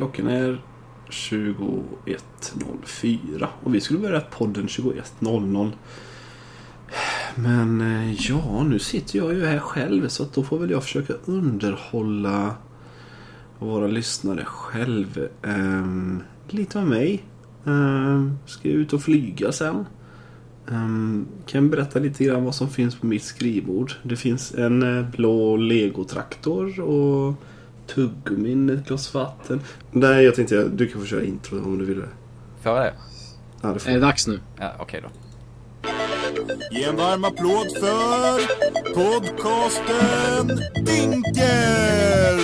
Klockan är 21.04 och vi skulle börja podden 21.00. Men eh, ja, nu sitter jag ju här själv så att då får väl jag försöka underhålla våra lyssnare själv. Um, lite med mig. Um, ska jag ut och flyga sen. Um, kan berätta lite grann vad som finns på mitt skrivbord. Det finns en eh, blå legotraktor och tuggummin, ett glas vatten. Nej, jag tänkte du kan få köra intro om du vill det. Får jag det? Ja, det får Är det dags nu? Ja, okej då. Ge en varm applåd för podcasten Dinkel!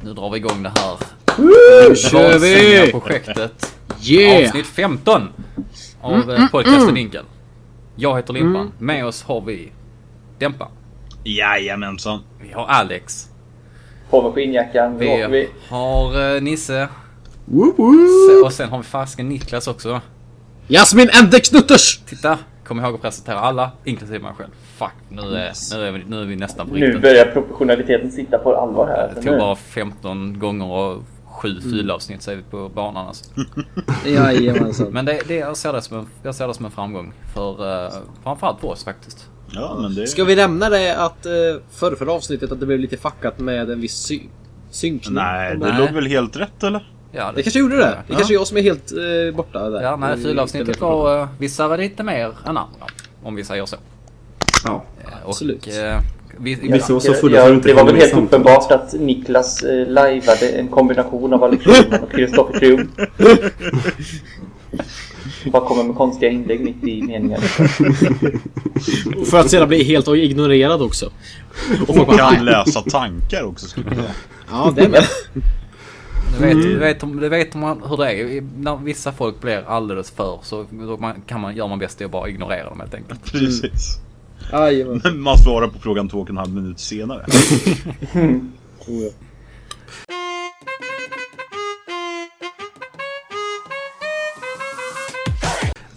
Nu drar vi igång det här Nu kör vi! projektet. Yeah! Avsnitt 15 av Mm, mm, podcasten Dinkel. Jag heter Limpan. Med oss har vi Dämpa. Jajamensan. Vi har Alex. På med skinnjackan, nu Vi vi. har eh, Nisse. Woop woop. Och sen har vi fasken Niklas också. Jasmin Ende Knutters! Titta! Kom ihåg att presentera alla, inklusive mig själv. Fuck, nu är, nu är, vi, nu är vi nästan på Nu riktigt. börjar professionaliteten sitta på allvar här. Det tog nu. bara 15 gånger och sju fyllavsnitt så är vi på banan alltså. Jajamensan. Men det, det, jag, ser det som en, jag ser det som en framgång. För uh, framförallt på oss faktiskt. Ja, men det... Ska vi nämna det att uh, förra, förra avsnittet att det blev lite fuckat med en viss sy synkning? Nej, det Nej. låg väl helt rätt eller? Ja, Det kanske gjorde det. Det Ja. kanske är jag som är helt uh, borta där. Ja, nej, i- var... Uh, vissa var lite mer än andra. Om vi säger så. Ja. Eh, Absolut. Och, eh, vi, Vissa var så Ja, fulla ja, det var väl helt med samtalet. uppenbart att Niklas eh, lajvade en kombination av Alex Schulman och Kristoffer Trium. Bara kommer med konstiga inlägg mitt i meningen. För att sedan bli helt ignorerad också. Och Och kan läsa tankar också skulle jag säga. Ja, det med. du, vet, du, vet, du vet om man, hur det är. När vissa folk blir alldeles för så man, kan man, gör man bäst i att bara ignorera dem helt enkelt. Precis. Jajamän. Men man svarar på frågan två och en halv minut senare. Oh,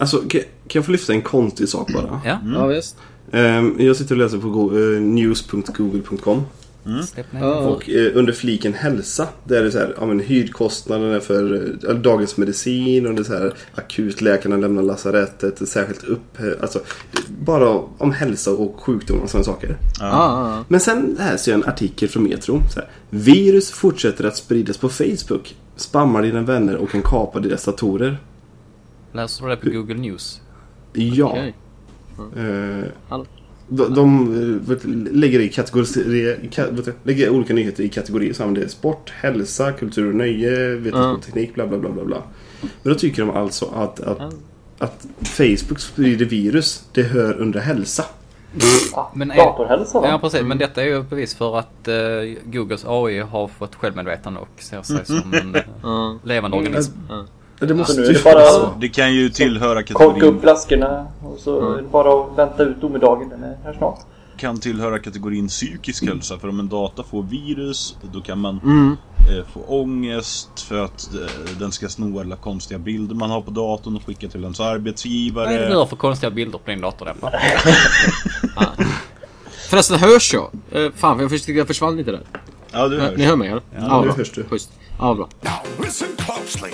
Alltså, kan, kan jag få lyfta en konstig sak bara? Ja, ja, visst. Ehm, jag sitter och läser på eh, news.google.com. Ja. Och eh, under fliken hälsa, där är det så här, ja men hyrkostnaderna för eh, dagens medicin och det är så här akutläkarna lämnar lasarettet, särskilt upp, alltså bara om hälsa och sjukdom och sådana saker. Ja. Ja, Men sen här ser jag en artikel från Metro. Så här, Virus fortsätter att spridas på Facebook. Spammar dina vänner och kan kapa deras datorer. Läser du det på Google News? Ja. Okej. Eh, Hallå. de de eh, vet, lägger, i kategori, ka, vet, du, lägger olika nyheter i kategorier. Så det sport, hälsa, kultur och nöje, vetenskap och teknik, bla bla bla bla bla. Men då tycker de alltså att, att, Ja. att Facebook sprider virus. Det hör under hälsa. Men är- datorhälsa va? Ja precis, men detta är ju bevis för att eh, Googles AI har fått självmedvetande och ser sig som en eh, ja. levande organism. Det måste Så nu är det bara vara att så. Det kan ju tillhöra korka upp kategorin, flaskorna och så är det bara att vänta ut domedagen. Den är här snart. kan tillhöra kategorin psykisk hälsa. För om en data får virus, då kan man Mm. eh, få ångest för att eh, den ska sno alla konstiga bilder man har på datorn och skicka till ens Vad är det du arbetsgivare. har för konstiga bilder på din dator Dämpa? Förresten, hörs jag? Eh, fan, jag tyckte jag försvann lite där. Ja, du Ni hörs. hör mig eller? Ja, nu bra. hörs du. Schysst. Ja, bra. Now listen closely.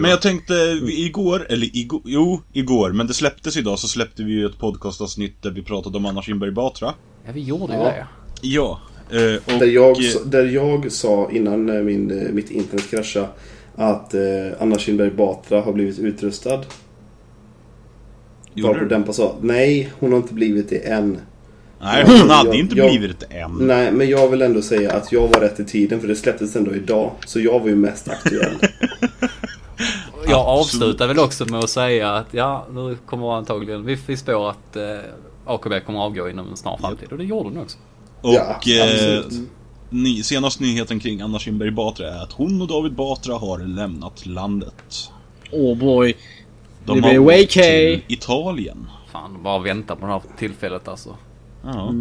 Men jag tänkte igår, eller igår, jo, igår, men det släpptes idag så släppte vi ju ett podcastavsnitt där vi pratade om Anna Kinberg Batra. Ja vi gjorde ju Ja. det. Ja. eh, Och, Där jag, eh, sa- där jag sa innan eh, min, eh, mitt internet kraschade att eh, Anna Kinberg Batra har blivit utrustad. gjorde Varpå du? Dempa sa nej, hon har inte blivit det än. Nej, hon hade Jag- inte jag- blivit det än. Nej, men jag vill ändå säga att jag var rätt i tiden för det släpptes ändå idag. Så jag var ju mest aktuell. Jag avslutar väl också med att säga att ja, nu kommer antagligen, vi, vi spår att eh, AKB kommer avgå inom en snar framtid. Och det gjorde den också. Och Ja, eh, ny, senaste nyheten kring Anna Kinberg Batra är att hon och David Batra har lämnat landet. Oh boy. De Det har blir åkt till Italien. Fan, bara vänta på det här tillfället alltså. Ja.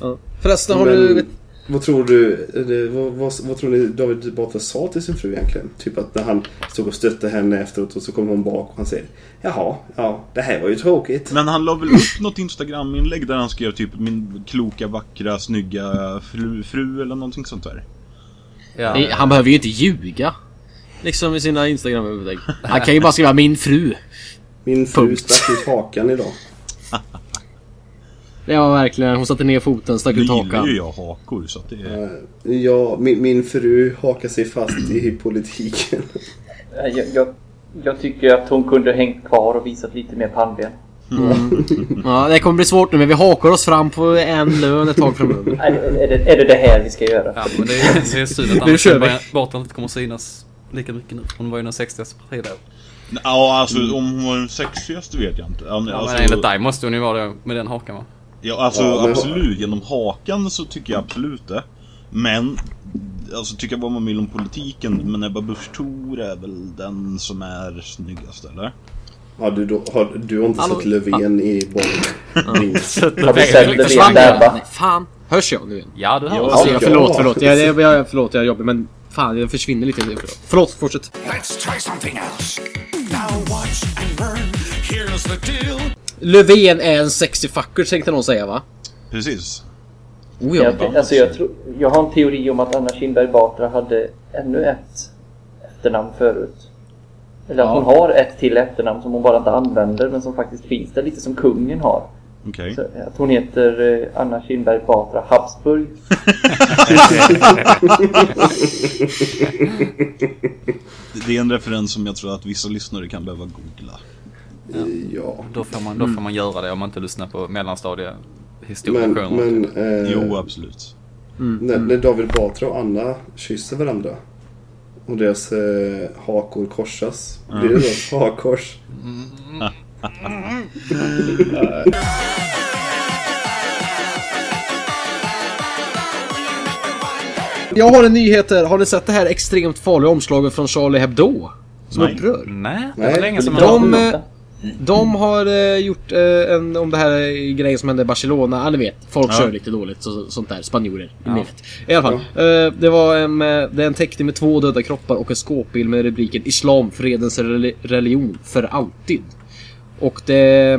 Ja. Förresten, har Men- du... vad tror du, vad, vad, vad tror ni David Batra sa till sin fru egentligen? Typ att när han stod och stötte henne efteråt och så kom hon bak och han säger Jaha, ja, det här var ju tråkigt. Men han la väl upp något Instagram-inlägg där han skrev typ min kloka, vackra, snygga fru, fru eller någonting sånt där. Ja. Nej, Han behöver ju inte ljuga. Liksom i sina Instagram-inlägg. Han kan ju bara skriva min fru. Min fru Punkt. stack ut hakan idag. Det var verkligen, hon satte ner foten, stack Nu ut gillar ju hakan. jag hakor så att det är... Ja, min, min fru hakar sig fast i politiken. Jag, jag, jag tycker att hon kunde hängt kvar och visat lite mer pannben. Ja, det kommer bli svårt nu men vi hakar oss fram på en lön ett tag framöver. Är, är, det, är det det här vi ska göra? Ja, men det är, det är synd att Nu vi. Barton inte kommer synas lika mycket nu. Hon var ju den sexigaste partiet då. Ja, alltså om hon var den sexigaste vet jag inte. Ja, men Ja, alltså, men enligt dig måste hon ju vara det med den hakan va? Ja, alltså Ja, men- absolut. Genom hakan så tycker jag absolut det. Men, alltså tycker jag vad man vill om politiken. Men Ebba Busch Thor är väl den som är snyggast eller? Ja, du, då, har, du har inte Hallå? sett Löfven i boll. Ring. Har du sett Löfven där va? Fan. Hörs jag nu igen? Ja, du hör Ja. oss. Alltså, Ja, jag, ja. förlåt, förlåt. Jag, jag, jag, förlåt, jag är jobbig men fan jag försvinner lite. Förlåt, fortsätt. Let's try something else. Now watch and learn. Here's the deal. Löfven är en sexy fucker tänkte någon säga va? Precis. Oh, ja. Jag, alltså jag, tror, jag har en teori om att Anna Kinberg Batra hade ännu ett efternamn förut. Eller att hon har ett till efternamn som hon bara inte använder men som faktiskt finns där lite som kungen har. Okej. Så att hon heter eh, Anna Kinberg Batra Habsburg. Det är en referens som jag tror att vissa lyssnare kan behöva googla. Ja. Då får, man, då får man göra det om man inte lyssnar på mellanstadie Men, men eh, Jo, absolut. när, när David Batra och Anna kysser varandra och deras eh, hakor korsas. Blir det då hakkors? Jag har en nyhet här. Har ni sett det här extremt farliga omslaget från Charlie Hebdo? Som Nej. upprör. Nej, det Nej, var länge sedan de- man... De har eh, gjort eh, en, om det här grejen som hände i Barcelona. Ja, ni vet. Folk Ja. kör lite dåligt. Så, sånt där. Spanjorer. Vet. I alla fall. Eh, det var en, eh, det är en teckning med två döda kroppar och en skåpbild med rubriken Islam, fredens reli- religion, för alltid. Och det...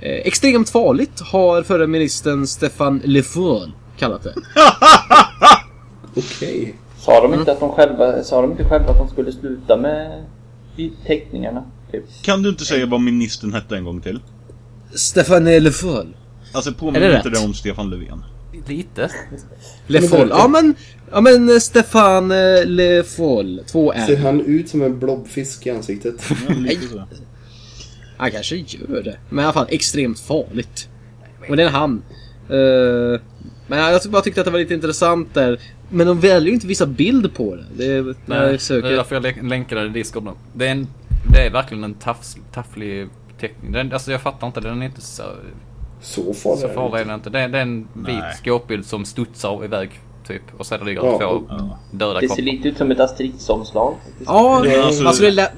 Eh, extremt farligt har förre ministern Stefan Le Foll kallat det. Okej. Sa de inte att de själva, sa de inte själva att de skulle sluta med teckningarna? Typ. Kan du inte säga vad ministern hette en gång till? Stefan Le Foll. Alltså det påminner inte det om Stefan Löfven? Lite. Le Men Foll. det- Ja men, ja men eh, Stefan eh, Le Foll. Två Ser R. han ut som en blobfisk i ansiktet? Ja, lite så. Han kanske gör det. Men i alla fall extremt farligt. Och det är han. Eh, men jag bara tyckte att det var lite intressant där. Men de väljer ju inte visa bild på det. Det är, när Nej, jag det är söker. därför jag lä- länkade det i Discord nu. Det är, en, det är verkligen en tafflig teckning. Den, alltså jag fattar inte, den är inte så, Så farlig så farlig. Är den inte. Det, är- det är en vit Nej. skåpbild som studsar iväg typ. Och sen ligger Ja, två ja. döda Det ser lite ut som ett Asterix-omslag. Ja, Ja, alltså- man skulle lätt,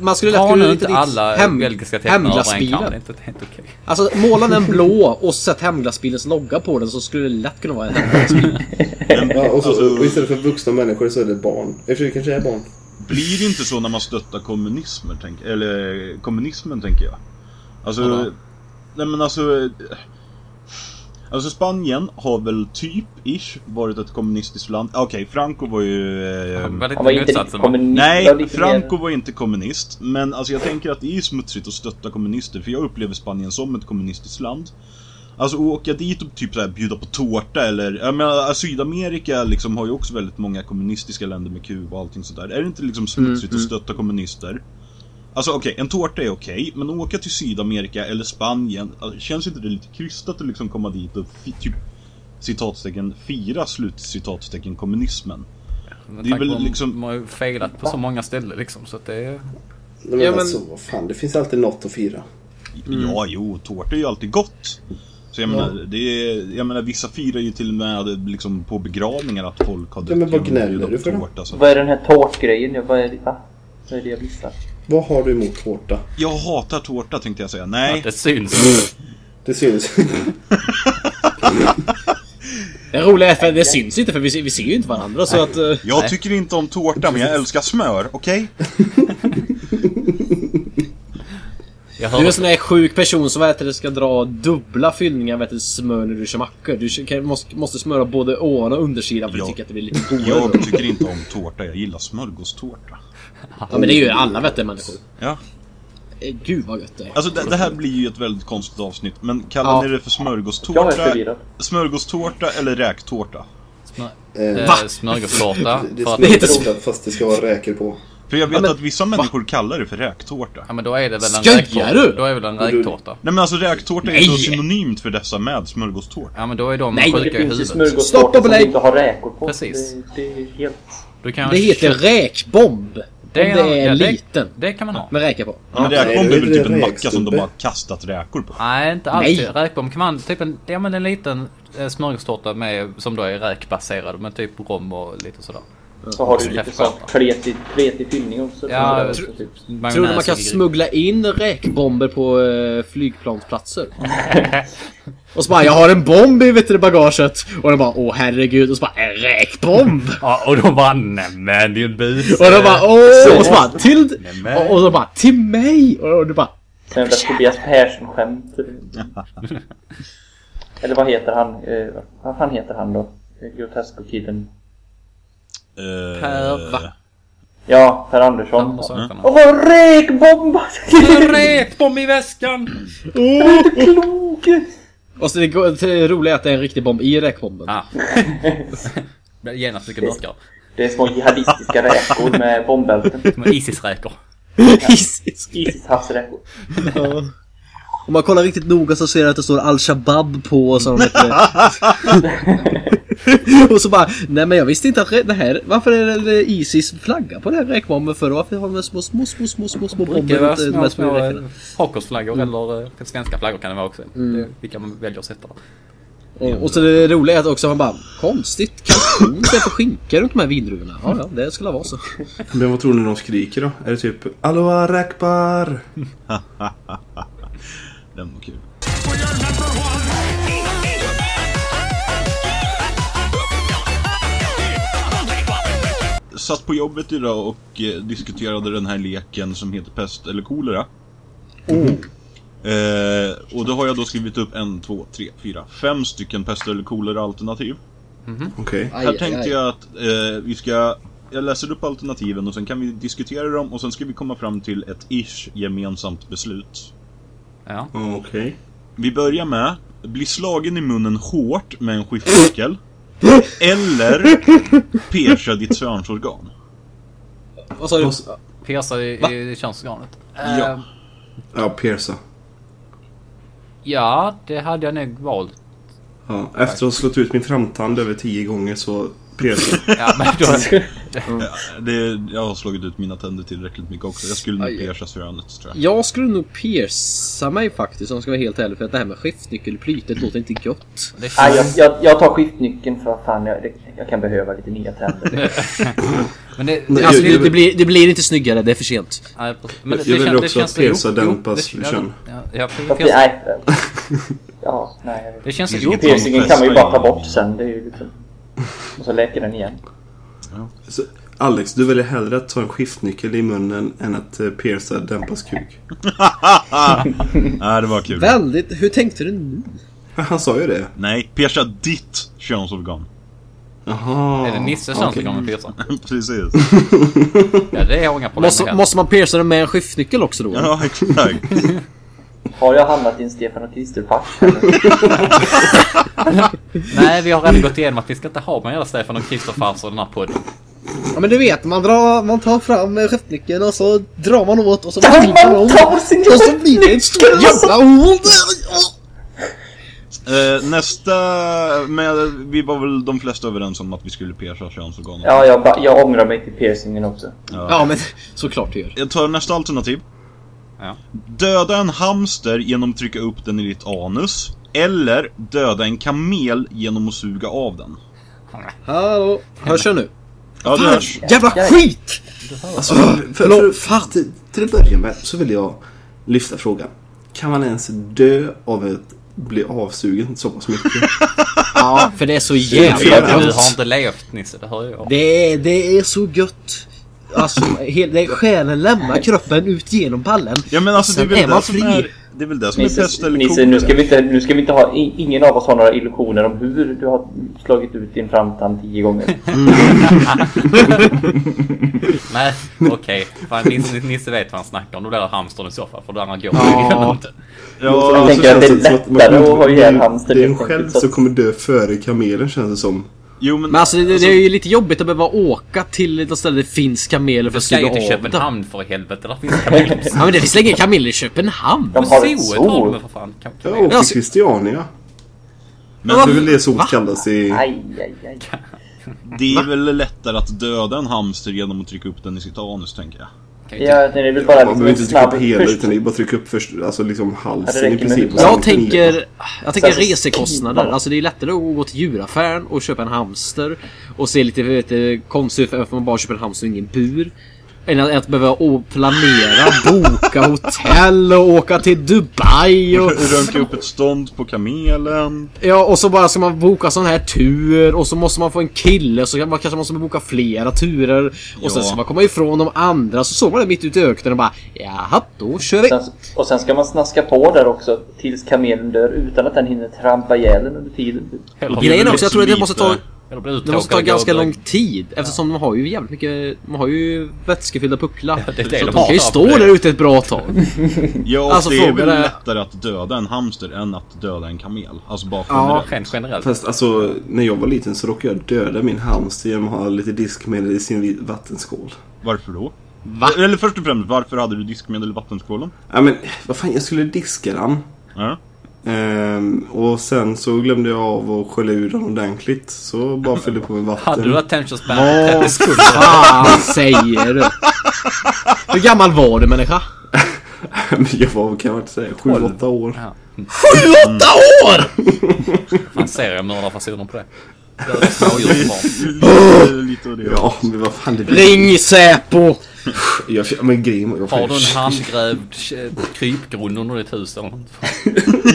kunna nu lite inte alla hem, belgiska tecknare över en kam. Det är inte helt okej. Alltså måla den blå och sätt hemglassbilens logga på den så skulle det lätt kunna vara en hemglassbil. Ja, och, så, och istället för vuxna människor så är det barn. För sig kanske det är barn. Blir det inte så när man stöttar kommunismen, tänk, eller kommunismen tänker jag? Alltså, nej men alltså... Alltså Spanien har väl typ, ish, varit ett kommunistiskt land. Okej, Franco var ju... Eh, Han var Han var inte kommunist. Nej, Franco var inte kommunist. Men alltså jag tänker att det är smutsigt att stötta kommunister. För jag upplever Spanien som ett kommunistiskt land. Alltså att åka dit och typ så här bjuda på tårta eller... Jag menar, Sydamerika liksom har ju också väldigt många kommunistiska länder med Kuba och allting sådär. Är det inte liksom smutsigt att stötta kommunister? Alltså okej, en tårta är okej, men att åka till Sydamerika eller Spanien, alltså, känns inte det lite krystat att liksom komma dit och fi- typ citatstecken fira slutcitatstecken kommunismen? Med Det är väl liksom- De har ju failat på så många ställen liksom. Så att det är... Men, Ja, men- alltså, vad fan, det finns alltid något att fira. Ja, jo, tårta är ju alltid gott. Så jag menar, det är, jag menar, vissa firar ju till och med liksom på begravningar att folk har Ja, men vad gnäller du för tårta, så. Vad är den här tårtgrejen? Ja, Vad är det? Va? Vad är det jag missar? Vad har du emot tårta? Jag hatar tårta tänkte jag säga. Nej, Att det syns. Det syns. Det roliga är för det syns inte för vi ser, vi ser ju inte varandra så att... eh, jag Nej. tycker inte om tårta men jag älskar smör, okej? Jag Du är en sån där sjuk person som vet, att det ska dra dubbla fyllningar vet, du, smör när du kör mackor. Du kan, måste, måste smöra både ovan och undersidan för Ja. du tycker att det blir lite godare. Jag tycker inte om tårta, jag gillar smörgåstårta. Ja men det är ju alla vet du, människor. Ja. Eh, Gud vad gött det är. Alltså det, det här blir ju ett väldigt konstigt avsnitt, men kallar Ja. ni det för är smörgåstårta, smörgåstårta eller räktårta? eh, Va? smörgåstårta. Det att, Det heter smörgåstårta fast det ska vara räkor på. För jag vet Ja, men- att vissa människor kallar det för räktårta. ja men då är det väl en Skojar räktårta. du? Då är det väl en räktårta. Nej men alltså räktårta är Nej! så synonymt för dessa med smörgåstårta. Ja men då är de Nej. sjuka Det i finns ju huvudet. Stopp och smörgåstårta som inte har räkor på. Precis. Det, det är helt... Du kan Det heter räkbomb. Det om är det en- är ja, det- liten. Det kan man ha. Med räkor på. Men nej, räkbomb det är är väl typ en macka som de bara kastat räkor på? Nej, inte Nej. alltid. Räkbomb kan man, typ en, ja men en liten eh, smörgåstårta med, som då är räkbaserad med typ rom och lite sådär. Så har du lite sån kletig, kletig fyllning också. Ja, tr- typ. Tror du man kan och smuggla in räkbomber på eh, flygplansplatser? och så bara, jag har en bomb i vet du, bagaget. Och de bara, åh herregud. Och så bara, en räkbomb! Ja, och de bara nämen din bus. Och de bara, åh! Och så bara, till... Och, och de bara, till mig! Och du bara, Sen där Tobias Persson-skämt. Eller vad heter han? Eh, vad fan heter han då? Eh, Grotesco-killen. Eh, Per, va? Ja, Per Andersson. Åh, vad räkbomb! Räkbomb i väskan! Klok! Och så det, går- det roliga är att det är en riktig bomb i räkbomben. Ja. Blir Genast mycket mörkare. Det är små jihadistiska räkor med bombbälten. Isis-räkor. Isis. Isis. Om man kollar riktigt noga så ser man att det står Al-Shabaab på och så de heter Och så bara, nej men jag visste inte att det här, varför är det Isis flagga på den här räkbomben för? Varför har de små, små, små, små, små, små bomber runt, eh, de här små små räkorna? eh, frukostflaggor eller eh, svenska flaggor kan det vara också. Det, vilka man väljer att sätta. Och, och så det roliga är att också man bara, konstigt, kalkon istället för skinka runt de här vindruvorna. Ja, ja, det skulle vara så. Men vad tror ni de skriker då? Är det typ Aloha Rakbar? Den var kul. Satt på jobbet idag och eh, diskuterade den här leken som heter pest eller kolera. Eh, och då har jag då skrivit upp en, två, tre, fyra, fem stycken pest eller kolera alternativ. Okej. Aj, Här aj, tänkte aj. jag att eh, vi ska... Jag läser upp alternativen och sen kan vi diskutera dem och sen ska vi komma fram till ett ish gemensamt beslut. Ja. Okej. Vi börjar med bli slagen i munnen hårt med en skiftnyckel. eller persa ditt könsorgan. Vad sa du? Och så- Pierca i, i könsorganet. Ja. Ja, Persa. ja, det hade jag nog valt. Ja, efter att ha slått ut min framtand över tio gånger så Persa. Ja, men då, Det, jag har slagit ut mina tänder tillräckligt mycket också. Jag skulle nog persa könet tror jag. Jag skulle nog pierca mig faktiskt om jag ska vara helt ärlig för att det här med skiftnyckelplytet låter inte det Nej, jag, jag, jag tar skiftnyckeln för fan, jag, jag kan behöva lite nya tänder. men det, Nej, Alltså det, det, blir, det blir inte snyggare, det är för sent. nej, precis. men det, Jag vill också att känns... pierca det- kön. Ja, pierca- nej. Ja, nej. det känns ju Piercingen kan man ju bara ta bort sen. Det är ju liksom... Och så läker den igen. Så, Alex, du väljer hellre att ta en skiftnyckel i munnen än att uh, pierca dämpas kuk. Nej, det var kul. Väldigt, hur tänkte du nu? Han sa ju det. Nej, persa ditt könsorgan. Jaha. Är det Nisses okej. könsorgan med pierca? Precis. Ja, det har jag inga problem Måste, med. måste man pierca den med en skiftnyckel också då? Ja, exakt. Har jag hamnat i en Stefan och Krister-fack? Nej, vi har redan gått igenom att vi ska inte ha med hela Stefan och Kristoffer och den här podden. Ja men du vet, man, drar, man tar fram eh, skiftnyckeln och så drar man åt och så vrider man sin Och så blir det ett stort jävla hål Eh, nästa, med, vi var väl de flesta överens om att vi skulle persa könsorganet. Ja, jag, ba- jag ångrar mig till piercingen också. Ja men såklart du gör. Jag tar nästa alternativ. Ja. Döda en hamster genom att trycka upp den i ditt anus. Eller döda en kamel genom att suga av den. Hallå, hörs jag nu? Ja, det hörs. Jävla skit! Alltså, för, för, för, till, till att börja med så vill jag lyfta frågan. Kan man ens dö av att bli avsugen så pass mycket? Ja, för det är så Du, jävla du har gött. inte levt Nisse, det hör jag. Det det är så gött. Alltså, hel, själen lämnar kroppen ut genom ballen. Ja men alltså det är Sen väl är man det som är... Det är väl det som är pest Nisse, eller Nisse nu, ska vi inte, nu ska vi inte ha... Ingen av oss har några illusioner om hur du har slagit ut din framtand tio gånger. Nej, okej. Fan, Nisse, Nisse vet vad han snackar om. Då blir det hamstern i så fall. För det andra går Ja. inte. Ja, Jag alltså, tänker att det är lättare att ha ihjäl det- hamster Det är en själv som kommer dö före kamelen känns det som. Jo men... Men alltså det, det är ju lite jobbigt att behöva åka till ett ställe där det finns kameler för att ska ju suga till av dem. Köpenhamn för helvete. Där finns kameler. Ja men det finns inga kameler i Köpenhamn. De har ett zoo. för fan kam- Ja, kameler. och till Alltså- Christiania. Men Det är väl det Va? kallas i... Aj, aj, aj. det är väl lättare att döda en hamster genom att trycka upp den i sitt anus tänker jag. Kan Ja, det är väl bara Man liksom behöver inte trycka snabb... upp hela Först, utan det är bara trycka upp först, alltså liksom halsen det i princip. Jag tänker, jag tänker så resekostnader. Alltså det är lättare att gå till djuraffären och köpa en hamster och se lite konstigt ut för att man bara köper en hamster och ingen bur. Än att, att behöva planera, boka hotell och åka till Dubai och... Röntga upp ett stånd på kamelen. Ja, och så bara ska man boka sån här tur och så måste man få en kille så man kanske måste boka flera turer. Och sen Ja. ska man komma ifrån de andra så såg man det mitt ute i öknen och bara Jaha, då kör vi! sen, och sen ska man snaska på där också tills kamelen dör utan att den hinner trampa ihjäl under tiden. Grejen är också, jag tror att det måste ta... eller blir Det måste ta ganska lång tid eftersom de har ju jävligt mycket... De har ju vätskefyllda pucklar. Ja, det är det så de de kan ju stå där ute ett bra tag. Ja, Alltså, det är väl är- lättare att döda en hamster än att döda en kamel. Alltså bara Ja. generellt. Generellt. Fast alltså, när jag var liten så råkade jag döda min hamster genom att ha lite diskmedel i sin vattenskål. Varför då? Va? Eller först och främst, varför hade du diskmedel i vattenskålen? Ja men, vad fan, jag skulle diska den. Ja. Ehm, och sen så glömde jag av att skölja ur den ordentligt. Så bara fyllde på med vatten. Hade du attention span på 30 Vad sekunder? säger du? Hur gammal var du människa? Men jag var, kan jag inte säga, 7-8 år. Ja. Sju, åtta år! Fan seriemördarfasoner på det. Döda smådjursbarn. Ja, men vad fan det blir. Ring Säpo! Jag, men grejen var- jag, Har du en handgrävd eh, krypgrund under ditt hus eller något?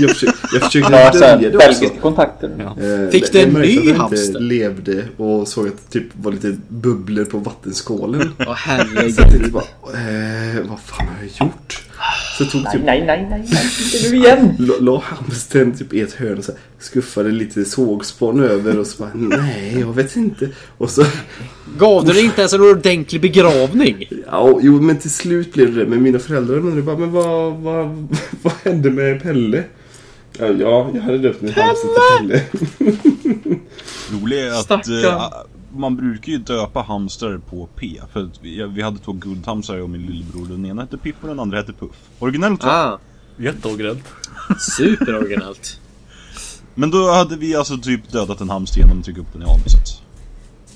jag, försökte, jag försökte Ja, dölja det belgiska kontakter. Ja. Eh, Fick det- du en ny hamster? levde och såg att det typ var lite bubblor på vattenskålen. Åh Så jag herregud. tänkte bara, eh, vad fan har jag gjort? Så tog Nej, typ, nej, nej, nej, nej, inte nu igen! la, la hamstern typ i ett hörn och så här, skuffade lite sågspån över och så bara, nej jag vet inte. Och så, Gav du dig inte ens en ordentlig begravning? ja, jo men till slut blev det det. Men mina föräldrar undrade bara, men vad, vad, vad hände med Pelle? Ja, ja jag hade döpt min hamster till Pelle. roliga är att Stackarn. Man brukar ju döpa hamstrar på P. För vi, vi hade två guldhamstrar jag och min lillebror. Den ena hette Piff och den andra hette Puff. Originellt va? Ah, Jätteoriginellt. superoriginellt. Men då hade vi alltså typ dödat en hamster genom att trycka upp den i anuset.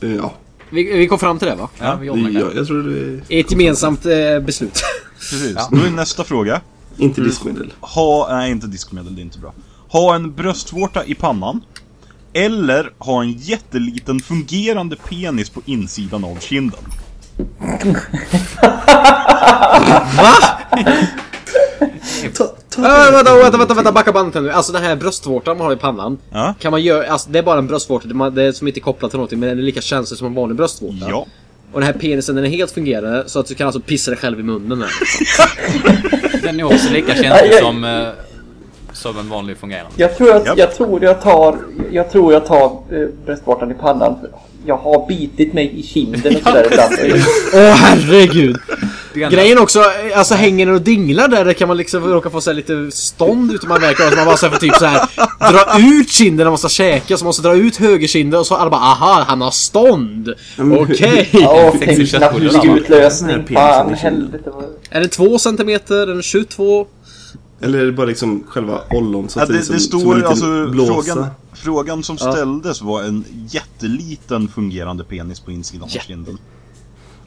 Eh, Ja, Vi, vi kom fram till det va? Ja, vi det, jag, jag tror det är ett gemensamt eh, beslut. Precis. Ja. Då är nästa fråga. inte diskmedel. Ha, nej inte diskmedel, det är inte bra. Ha en bröstvårta i pannan. Eller ha en jätteliten fungerande penis på insidan av kinden. Ta, ta Äh, vänta, vänta, vänta, vänta, backa bandet nu. Alltså den här bröstvårtan man har i pannan. Ja. Kan man göra, alltså det är bara en bröstvårta, det man- det är som inte är kopplat till någonting men den är lika känslig som en vanlig bröstvårta. Ja. Och den här penisen den är helt fungerande så att du kan alltså pissa dig själv i munnen här. Den är också lika känslig som, eh, som en vanlig fungerande. Jag tror, att, Japp. jag tror jag tar, jag tror jag tar eh, bröstvårtan i pannan. För jag har bitit mig i kinden och sådär ibland. Åh herregud! Det Grejen också, eh, alltså hänger den och dinglar där, där kan man liksom råka få här lite stånd utan man märker att man bara så här får typ så här dra ut kinden när man ska käka, så man måste dra ut högerkinden och så alla bara aha, han har stånd! Okej! Ja, Sexig tänk va? utlösning. Fan, helvete vad... Är det 2 centimeter? Är den 22? Eller är det bara liksom själva ollon så Ja, att det, det, är som, som står alltså, blåsa? frågan, frågan som Ja. ställdes var en jätteliten fungerande penis på insidan av Ja. kinden.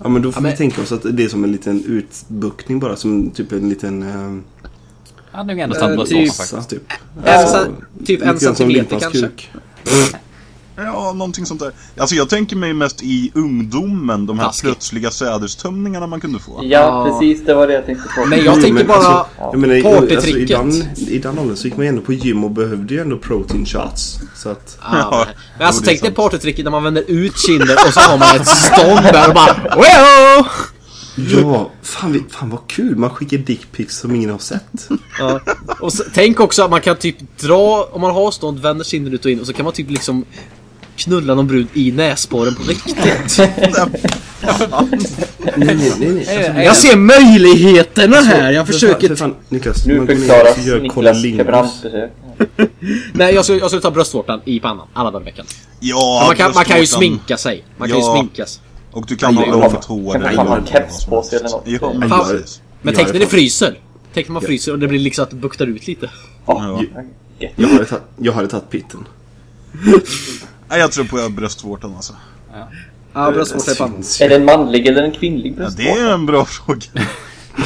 Ja men då får men- vi tänka oss att det är som en liten utbuktning bara. Som typ en liten... Eh, Jag hade nog ändå bröstvårtan typ- faktiskt. typ. En Alltså, typ en centimeter kanske? Ja, någonting sånt där. Alltså jag tänker mig mest i ungdomen, de här Taskigt. plötsliga säderstömningarna man kunde få. Ja, Ja. precis. Det var det jag tänkte på. Men jag Jo, tänker bara... Alltså, jag menar, i- alltså, i, partytricket. den, I den åldern så gick man ändå på gym och behövde ju ändå protein shots. Så att... Ja, men, alltså tänk dig partytricket när man vänder ut kinden och så har man ett stånd där och bara Wow! Ja, fan, vi, fan vad kul. Man skickar dickpics som ingen har sett. Ja. Och så, tänk också att man kan typ dra, om man har stånd, vänder kinden ut och in och så kan man typ liksom knulla någon brud i näsborren på riktigt. Nej, nej, nej. nej. Alltså, Jag ser möjligheterna här, jag för försöker... För fan, Niklas, Nu förklaras Niklas Cunnilingus. Köpenhamnsbesök. Nej, jag skulle, jag skulle ta bröstvårtan i pannan alla dagar i veckan. Ja, man, kan, man kan ju sminka sig. Man kan ju Ja. sminkas. Och du kan ha hår. Kan man eller- ha en keps på sig eller något? Ja, Ja, Fan. Men tänk när det fryser. Tänk när man fryser och det blir liksom att det buktar ut lite. Ja. Jag hade tagit, jag hade tagit pitten. Nej, jag tror på bröstvårtan alltså. Ja, bröstvårta pannan. Syns Är ju. det en manlig eller en kvinnlig Ja, bröstvårta? det är en bra fråga.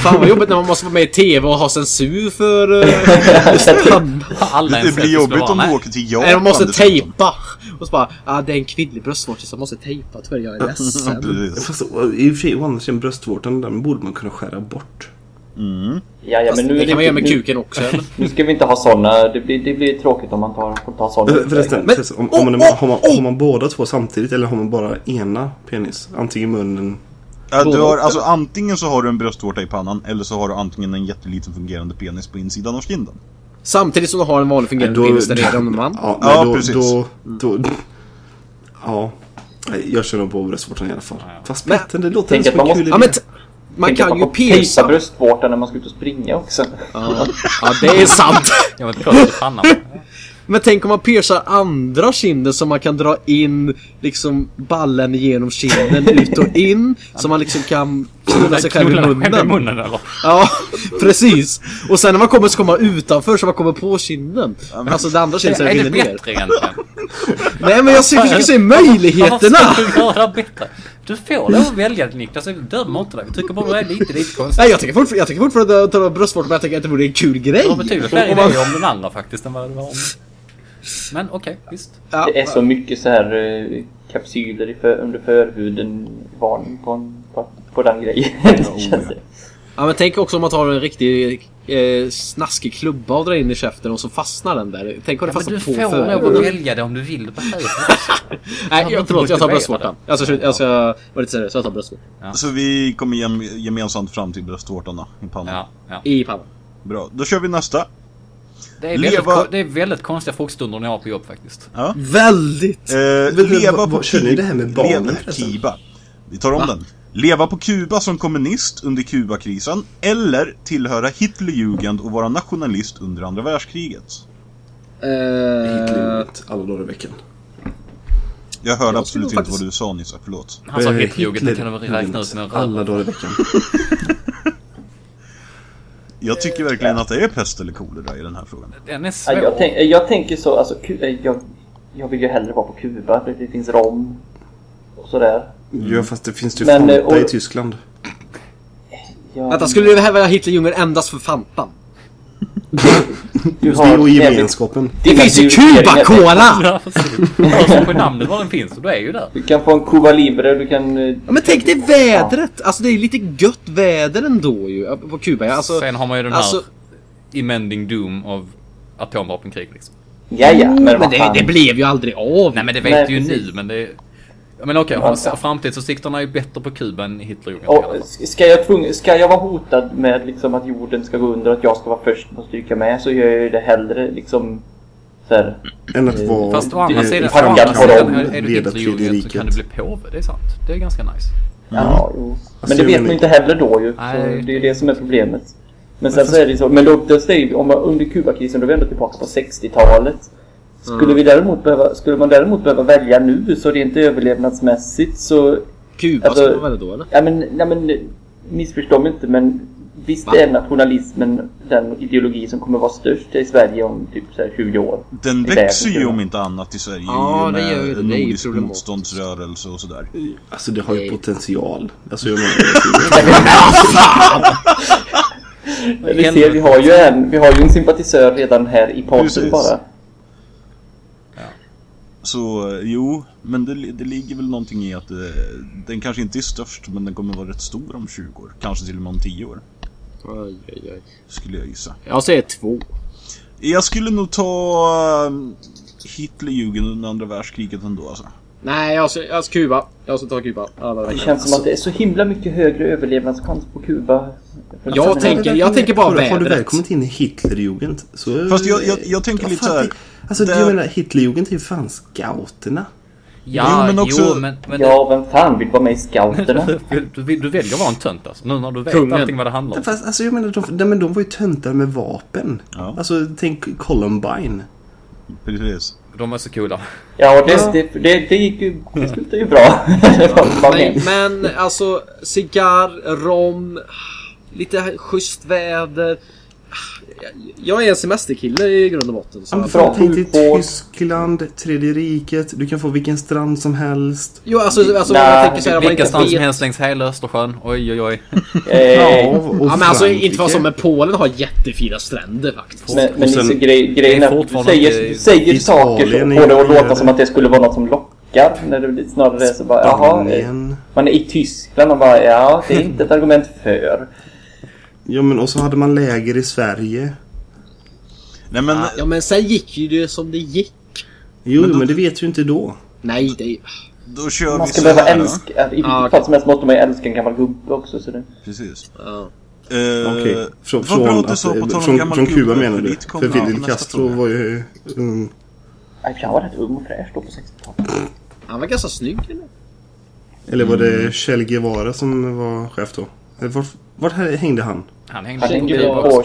Fan vad jobbigt när man måste vara med i TV och ha censur för uh, pannan. Alla Det blir jobbigt om du åker till Japan Nej, man måste tejpa. Och så bara, ah, det är en kvinnlig bröstvårta så jag måste tejpa tyvärr, jag är ledsen. Fast i och för sig, å andra sidan bröstvårtan, den borde man kunna skära bort. Ja, ja, men nu är det kan man göra med kuken också. Nu ska vi inte ha såna. Det blir, det blir tråkigt om man tar, får ta. För- Förresten, Men- om, om man, oh, har, man, har man båda två samtidigt eller har man bara ena penis? Antingen munnen... Ja, du har, alltså antingen så har du en bröstvårta i pannan eller så har du antingen en jätteliten fungerande penis på insidan av kinden. Samtidigt som du har en vanlig fungerande Då- penis där det är en man. Ja, Ja, då, precis. Då, då, ja. Nej, Jag kör nog på bröstvårtan i alla fall. Fast Men- pitten, det låter som en man kul Ja idé. men t- man Tänk kan ju pierca. bröstvårtan när man ska ut och springa också. Ja, ja det är sant. Jag vet plåster i pannan. Men tänk om man piercar andra kinden så man kan dra in liksom ballen genom kinden ut och in. Så man liksom kan knulla sig själv i själv i munnen. munnen eller? Ja, precis. Och sen när man kommer så kommer man utanför så man kommer på kinden. Alltså det andra kinden så Är det rinner ner. bättre egentligen? Nej men jag ser- försöker se möjligheterna. Varför ska du göra det bättre? Du får lov att välja Niklas, vi dömer inte dig. Vi tycker bara det är lite, lite konstigt. Nej jag tycker fortfarande, jag tycker fortfarande att ta bröstvårtan men jag tycker att det vore en kul grej. Du har betydligt fler idéer om den andra faktiskt än vad det var om... Men okej, visst. Ja, Det är så mycket så här eh, kapsyler för, under förhuden. Varning på, en- på, den grejen. känns det. Ja men tänk också om man tar en riktig eh, snaskig klubba och drar in i käften och så fastnar den där. Tänk om det Ja, men fastnar du på får lov att förhuden. välja det om du vill. Det Nej jag, förlåt jag tar bröstvårtan. Jag ska, jag ska vara lite seriös, jag tar bröstvårtan. Så vi kommer gem gemensamt fram till bröstvårtan då, i pannan. Ja, ja. I pannan. Bra, då kör vi nästa. Det är, väldigt, Leva- ko- det är väldigt konstiga fruktstunder när jag har på jobb faktiskt. Ja. Väldigt! Eh, du, leva på kör ni det här med barnen leva? Kiba. Vi tar om den. Leva på Kuba som kommunist under Kubakrisen eller tillhöra Hitlerjugend och vara nationalist under andra världskriget. Eh, Hitlerjugend alla dagar i veckan. Jag hörde Jag absolut inte faktiskt- vad du sa Nissa, förlåt. Han sa Eh, Hitlerjugend, det kan väl räkna ut med Alla dagar i veckan. Jag tycker verkligen att det är pest eller kolera i den här frågan. Den är svår. jag, tänk, jag tänker så, alltså, eh, jag, jag vill ju hellre vara på Kuba. Det, det finns rom och sådär. Ja fast det finns ju Men, Fanta eh, och- i Tyskland. Jag, Vänta, skulle du välja Hitlerjungern endast för Fantan? du Det är ju gemenskapen. Det finns ju prioriteringar- Cuba-Cola! Ja. Hörs på namnet var den finns och då är ju där. Du kan få en Cuba Libre, du kan... eh, Ja, men tänk dig vädret! Alltså det är lite gött väder ändå ju på Kuba. Alltså, Sen har man ju den alltså- här Imending Doom av atomvapenkrig liksom. Ja, ja, men, men vad det, det blev ju aldrig av. Nej men det vet Nej, du ju precis. nu men det... Ja, men okej, Ja. okay, framtidsutsikterna är ju bättre på Kuba än Hitlerjugend i Och, ska, jag tvung, ska jag vara hotad med liksom att jorden ska gå under och att jag ska vara först på att stryka med så gör jag ju det hellre liksom så här, Än att vara Fast å andra sidan, å andra dem. är du Hitlerjugend så kan du bli påve. Det är sant. Det är ganska nice. Ja, jo. Alltså, Men det vet man inte heller då ju. Det är ju det som är problemet. Men sen så är det så, men då, säger vi, om man, under Kubakrisen, då är vi ändå tillbaka på 60-talet. Skulle, vi däremot behöva, skulle man däremot behöva välja nu så rent överlevnadsmässigt så... Kuba Alltså- ska man välja då eller? Ja men, ja, men missförstå mig inte men visst Va? är nationalismen den ideologi som kommer vara störst i Sverige om typ så här 20 år. Den Det är växer det. ju om inte annat i Sverige Ja, i och det gör ju med det. Det är ju nordisk motståndsrörelse och sådär. Alltså det har ju Nej. potential. Alltså jag menar... Vi ser, vi har ju en, vi har ju en sympatisör redan här i podden bara. Så eh, jo, men det, det ligger väl någonting i att eh, den kanske inte är störst men den kommer vara rätt stor om 20 år. Kanske till och med om 10 år. Oj, oj, oj. Skulle jag gissa. Jag säger två. Jag skulle nog ta... eh, Hitlerjugend under andra världskriget ändå alltså. Nej, jag ska, jag ska Kuba. Jag ska ta Kuba. Alla Det känns som att det är så himla mycket högre överlevnadschans på Kuba. Jag tänker, jag tänker bara har, har du väl vädret. kommit in i Hitlerjugend så... Fast jag, jag, jag tänker lite fan, så här. det- Alltså där- jag menar Hitlerjugend är ju fan scouterna. Ja, Jo, men jo, också- men... men Ja, vem fan vill vara med i scouterna? du, du, du väljer att vara en tönt alltså. Nu när du vet Kungen. allting vad det handlar om. Fast alltså jag menar de, nej, men de var ju töntar med vapen. Ja. Alltså tänk Columbine. Precis. De är så coola. Ja, det, det, det, det gick ju... Det slutade ju bra. Det var Nej, men alltså cigarr, rom, lite schysst väder. Jag är en semesterkille i grund och botten. Så Ja, Bra dig. Tyskland, Tredje riket. Du kan få vilken strand som helst. jo, alltså, alltså Nej, jag tänker så här, om man strand som helst längs hela Östersjön. Oj, oj, oj. Eh, och Ja, men alltså inte vad som, men Polen har jättefina stränder faktiskt. Men, men sen- grej, grejen är är att du säger, du säger saker får det är- låta som att det skulle vara något som lockar. När det snarare är så bara, jaha. eh. Man är i Tyskland och bara, ja, det är inte ett argument för. Ja men och så hade man läger i Sverige. Nej men, Ja men sen gick ju det som det gick. Jo Men men, då- det vet du inte då. Nej, det då kör Man vi ska så behöva älska, i vilket Ja, fall som helst måste man ju älska en gammal gubbe också. Så det... Precis. Ja. Eh, Okej. Från, vad bra från, att du att, från, gammal från gubbe, Kuba menar du? För han Fidel Castro var ju ung. Nej, jag var rätt ung och fräsch då på 60-talet. Han var ganska snygg eller? Eller var Mm. det Che Guevara som var chef då? Var, vart här hängde han? Han hängde Han på hängde Kuba på,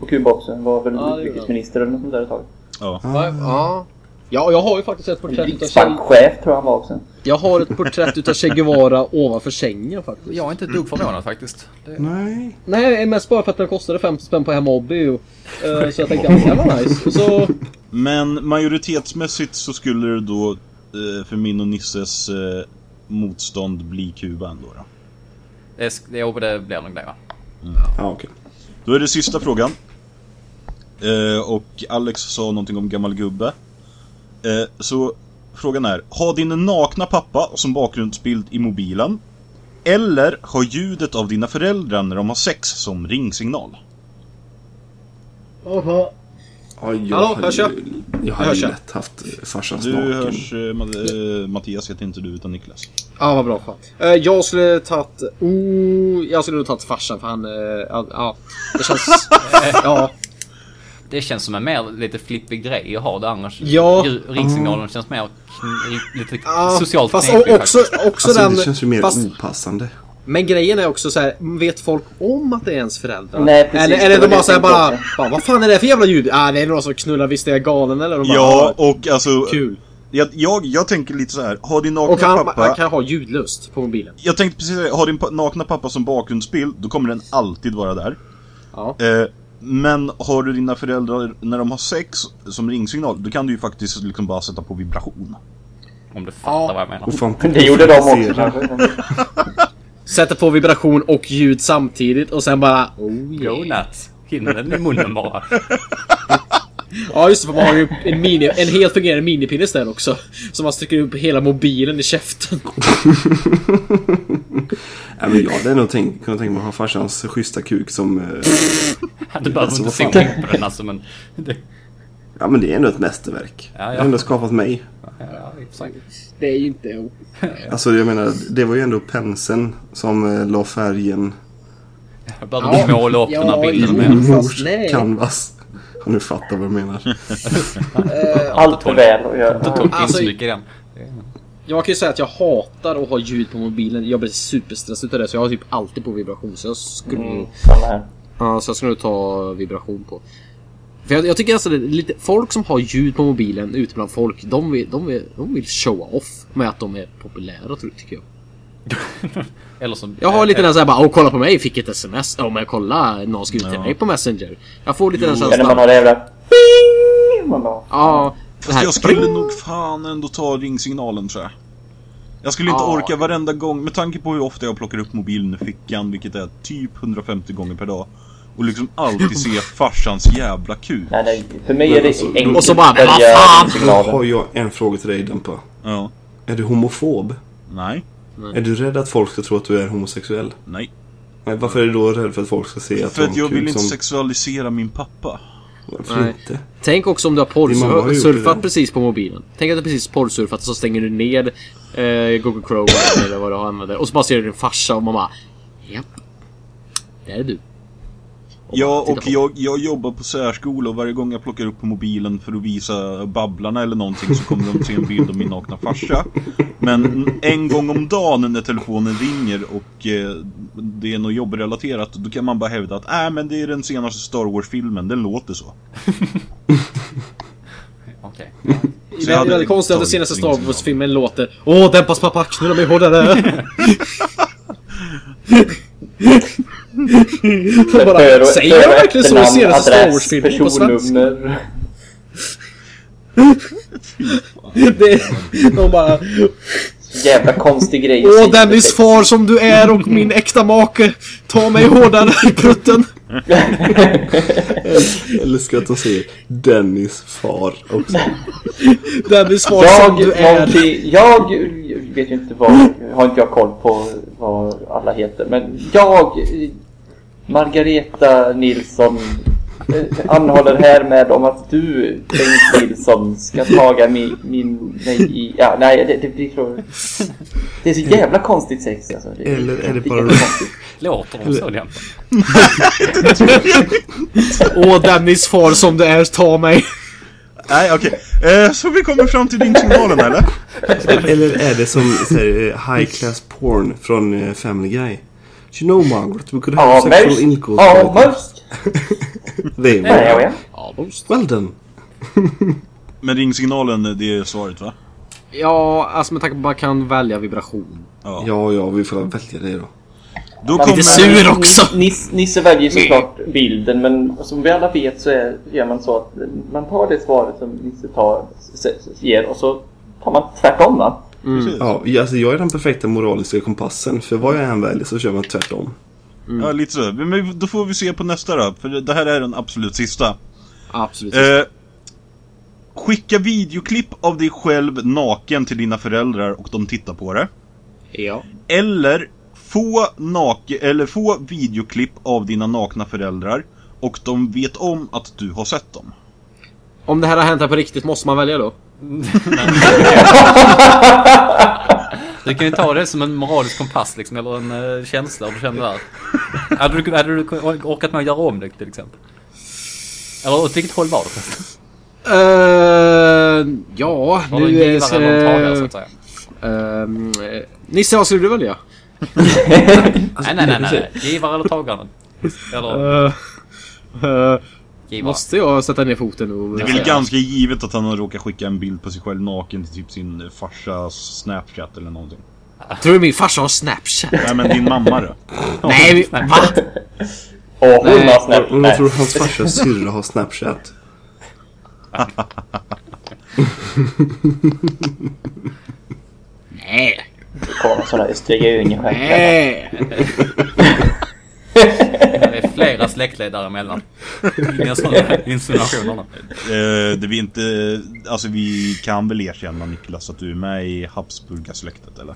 på Kuba också. Han var väl Ja, utrikesminister eller något sånt där ett tag. Ja. Ja. Ja, jag har ju faktiskt ett porträtt utav Che... Riksbankschef tror jag han var också. Jag har ett porträtt utav Che Guevara ovanför sängen faktiskt. Jag är inte ett dugg förvånad faktiskt. Det... Nej. Nej, mest bara för att den kostade 50 spänn på Hemobby. Och, eh, så jag tänkte att det var nice. Så, Men majoritetsmässigt så skulle det då eh, för min och Nisses eh, motstånd bli Kuba ändå då. Det, jo, det blir nog det va? Ja okej. Då är det sista frågan. Eh, och Alex sa någonting om gammal gubbe. Eh, så frågan är, har din nakna pappa som bakgrundsbild i mobilen? Eller har ljudet av dina föräldrar när de har sex som ringsignal? Ja, jag Hallå, hörs ju- jag? Jag hade ju jag? lätt haft farsans Du naken. hörs, eh, Mattias heter inte du utan Niklas. ja, vad bra. Fan. Eh, jag skulle tagit... Oh, jag skulle nog tagit farsan för han... Ja, ja, det känns... ja. Det känns som en mer lite flippig grej att ha det annars. Ja. Ringsignalen känns mer lite socialt fast knepig också, faktiskt. också Alltså den... det känns ju mer fast, opassande. Men grejen är också så här, vet folk om att det är ens föräldrar? Nej, precis, eller eller de bara såhär bara, bara, vad fan är det för jävla ljud? Ah, det är någon som knullar visst är jag galen eller? De bara, Ja, "Ah, och alltså... Kul. Jag, jag, jag tänker lite så här. har din nakna Och han, pappa... han kan ha ljudlöst på mobilen. Jag tänkte precis säga, har din nakna pappa som bakgrundsbild, då kommer den alltid vara där. Ja. Eh, men har du dina föräldrar när de har sex som ringsignal, då kan du ju faktiskt liksom bara sätta på vibration. Om du fattar vad jag menar. Fan, Det gjorde de också kanske. Sätter på vibration och ljud samtidigt och sen bara... Oh yeah. Hinner den i munnen bara. Ja just det, för man har ju en, mini, en helt fungerande minipinnis där också. Så man sträcker upp hela mobilen i käften. Ja, men jag hade nog tänkt, kunnat tänka mig att ha farsans schyssta kuk som... eh, Du behöver Alltså, inte se på den alltså men... Det, Ja men det är ändå ett mästerverk. Ja, ja. Det har ändå skapat mig. ja, Det är ju inte... Alltså jag menar, det var ju ändå penseln som eh, la färgen Jag behöver inte måla upp den här bilden med. Mors canvas. Du fattar vad jag menar. Allt för väl att göra. Inte tolka in Alltså, så mycket i den. Jag kan ju säga att jag hatar att ha ljud på mobilen. Jag blir superstressad utav det så jag har typ alltid på vibration. Så jag skulle, Mm, ja, så jag skulle nog ta vibration på. För jag, jag tycker alltså det är lite, folk som har ljud på mobilen ute bland folk, de vill, de vill, de vill showa off med att de är populära tror- tycker jag. Eller som... Jag har lite den såhär bara, åh kolla på mig, fick ett sms. Åh men kolla, någon skrev till mig på Messenger. Jag får lite den Ja, när man känslan. har det jävla... Bing! Man bara... Ja. det Fast här- jag skulle nog fan ändå ta ringsignalen tror jag. Jag skulle inte Ja. orka varenda gång, med tanke på hur ofta jag plockar upp mobilen ur fickan, vilket är typ 150 gånger per dag. Och liksom alltid se farsans jävla kuk. Nej, nej. För mig är det Alltså, enkelt och så bara, vad fan? Då har jag en fråga till dig Dempa. Ja. Är du homofob? Nej. Är du rädd att folk ska tro att du är homosexuell? Nej. Nej, varför är du då rädd för att folk ska se att För att jag vill inte som... sexualisera min pappa. Varför Nej. inte? Tänk också om du har mamma porrsurfat precis på mobilen. Tänk att du precis porrsurfat och så stänger du ner eh, Google Chrome eller vad du använder. Och så bara ser du din farsa och man bara... Japp. Där är du. Ja, och jag, jag jobbar på särskola och varje gång jag plockar upp på mobilen för att visa Babblarna eller någonting så kommer de se en bild av min nakna farsa. Men en gång om dagen när telefonen ringer och eh, det är något jobbrelaterat, då kan man bara hävda att äh, men det är den senaste Star Wars-filmen, den låter så. Okej. Det jag är väldigt konstigt att den senaste Star. Wars-filmen låter Åh, dämpas pappa, knulla mig hårdare! Bara, För- säger för- de verkligen så i senaste Star Wars-filmen på svenska? Det, de bara Jävla konstig grej. Åh Dennis far som du är och min äkta make Ta mig hårdare i prutten Jag älskar att de säger Dennis far också. Dennis far som Jag, du är någonting, jag vet ju inte vad, har inte jag koll på vad alla heter, men jag, Margareta Nilsson, eh, anhåller härmed om att du, Bengt Nilsson, ska taga min, min i, ja nej det, det blir så, det är så jävla konstigt sex alltså. Det, Eller är det bara- jättekonstigt. Låter de så jämt? Åh Dennis far som du är, ta mig Nej, okej. Eh, så vi kommer fram till ringsignalen eller? Eller är det som här, eh, high class porn från Family Guy? You know Margaret, we could have sexual Almost, intercourse. right now." almost. They Nej, were. ja. Well done. Men ringsignalen, det är svaret va? Ja, alltså med tanke på att man kan välja vibration Ja. Ja, ja, vi får välja det då. Då kommer... Lite sur också. Nis, Nisse väljer såklart bilden men som vi alla vet så är, gör man så att man tar det svaret som Nisse tar, ger och så tar man tvärtom va? Precis. Ja, alltså jag är den perfekta moraliska kompassen. För vad jag än väljer så kör man tvärtom. Ja, lite så. Men då får vi se på nästa då. För det här är den absolut sista. Absolut Eh, skicka videoklipp av dig själv naken till dina föräldrar och de tittar på det. Ja Eller få, nake, eller få videoklipp av dina nakna föräldrar och de vet om att du har sett dem. Om det här har hänt här på riktigt måste man välja då? Du kan ju ta det som en moralisk kompass liksom, eller en uh, känsla du känner där. Hade du, hade du orkat med att göra om det till exempel? Eller åt vilket håll var det förresten? Uh, ja, Var nu är tagare så att säga? Eh, Nisse, vad skulle du välja? Nej, nej, nej, nej. Givare eller tagare? Eller Uh, uh, givare? måste jag sätta ner foten nu? Det är väl ganska givet att han har råkat skicka en bild på sig själv naken till typ sin farsas snapchat eller någonting. Tror du min farsa har snapchat? Nej men din mamma då? Nej, va? Och hon Nej, har snäpp. Och jag tror hans farsas syrra har Snapchat. Nej. Sådana östergöingeskämt. Nej. Det är flera släktledare emellan. Inga sådana insinuationer. nu. Eh, det vi inte... Alltså vi kan väl erkänna Niklas att du är med i Habsburgasläktet eller?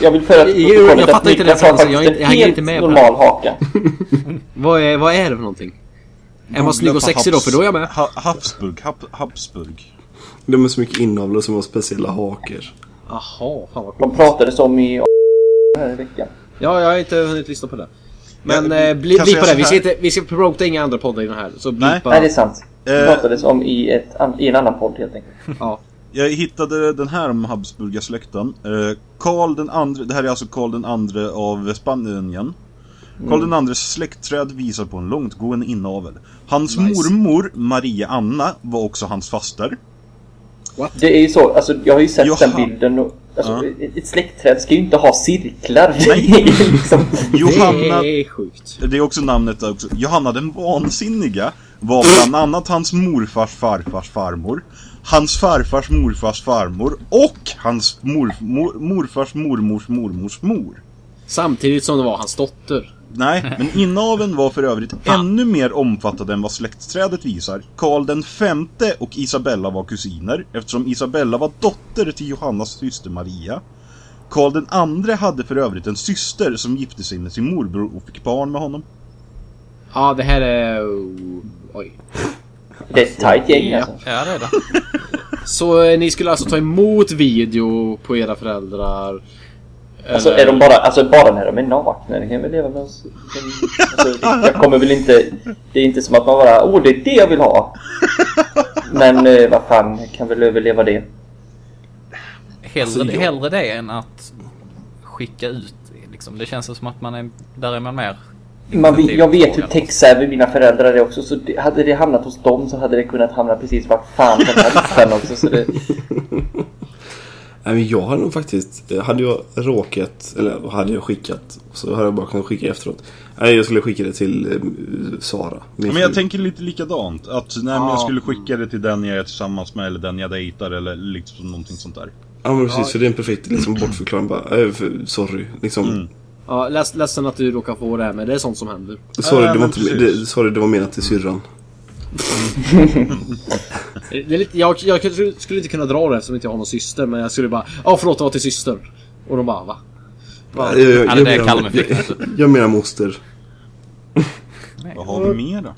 Jag vill föra till Jo, jag protokollet fattar att inte det, har alltså, jag jag hänger inte med på normal haka. Vad är, vad är det för någonting? Är man snygg och sexig då? För då är jag med. Ha, Habsburg, Hab, Habsburg. De är så mycket inavlare som har speciella hakor. Jaha, fan vad De pratades om i här i veckan. Ja, jag har inte hunnit lyssna på det. Men Ja, eh, bli, kan bli så det. Vi ska, inte, vi ska promota inga andra poddar i den här. Så Nej. blipa. Nej, det är sant. Det Eh. pratades om i, ett, i en annan podd helt enkelt. Ja. Jag hittade den här om Habsburgasläkten. Eh, Karl den andre, det här är alltså Karl den andre av Spanien igen. Karl den andres släktträd visar på en långtgående inavel. Hans Nice. mormor, Maria Anna, var också hans faster. Det är ju så, alltså jag har ju sett Jaha. den bilden och alltså, Ja. ett- släktträd ska ju inte ha cirklar. Nej. Liksom, Johanna, Det är sjukt. det är också namnet där också. Johanna den vansinniga var bland annat hans morfars farfars farmor, hans farfars morfars farmor och hans mor, mor, morfars mormors mormors mor. Samtidigt som det var hans dotter. Nej, men inaveln var för övrigt ännu mer omfattande än vad släktträdet visar. Karl den femte och Isabella var kusiner, eftersom Isabella var dotter till Johannas syster Maria. Karl den andre hade för övrigt en syster som gifte sig med sin morbror och fick barn med honom. Ja, det här är... Oj. Det är ett tajt gäng alltså. Ja, det är det. Så eh, ni skulle alltså ta emot video på era föräldrar? Alltså är de bara, alltså bara när de är nakna, det kan väl leva med. oss. Alltså, jag kommer väl inte, det är inte som att man bara, åh det är det jag vill ha. Men eh, vad fan, jag kan väl överleva det. Hellre, Alltså, hellre det än att skicka ut. Liksom. Det känns som att man är, där är man mer... Man, vet- jag vet hur tech-savvy mina föräldrar är också, så det, hade det hamnat hos dem så hade det kunnat hamna precis vart fan på den här listan också. Så det, Nej, men jag hade nog faktiskt, hade jag råkat, eller hade jag skickat, så hade jag bara kunnat skicka efteråt. Nej, jag skulle skicka det till eh, Sara. Men jag fru. tänker lite likadant. Att nej, men jag skulle skicka det till den jag är tillsammans med eller den jag dejtar eller liksom någonting sånt där. Ja men precis, för det är en perfekt liksom, bortförklaring bara. Äh, för, sorry, liksom. Mm. Ja, leds, ledsen att du råkar få det här men det är sånt som händer. Sorry, Ja, det var inte, det, sorry, det var menat till syrran. Det är lite, jag, jag skulle inte kunna dra det eftersom jag inte har någon syster men jag skulle bara Ja förlåt det var till systern. Och de bara va? va? Jag, jag, Ja, det är det jag mig flicka. jag, jag menar moster. Vad har vi mer då?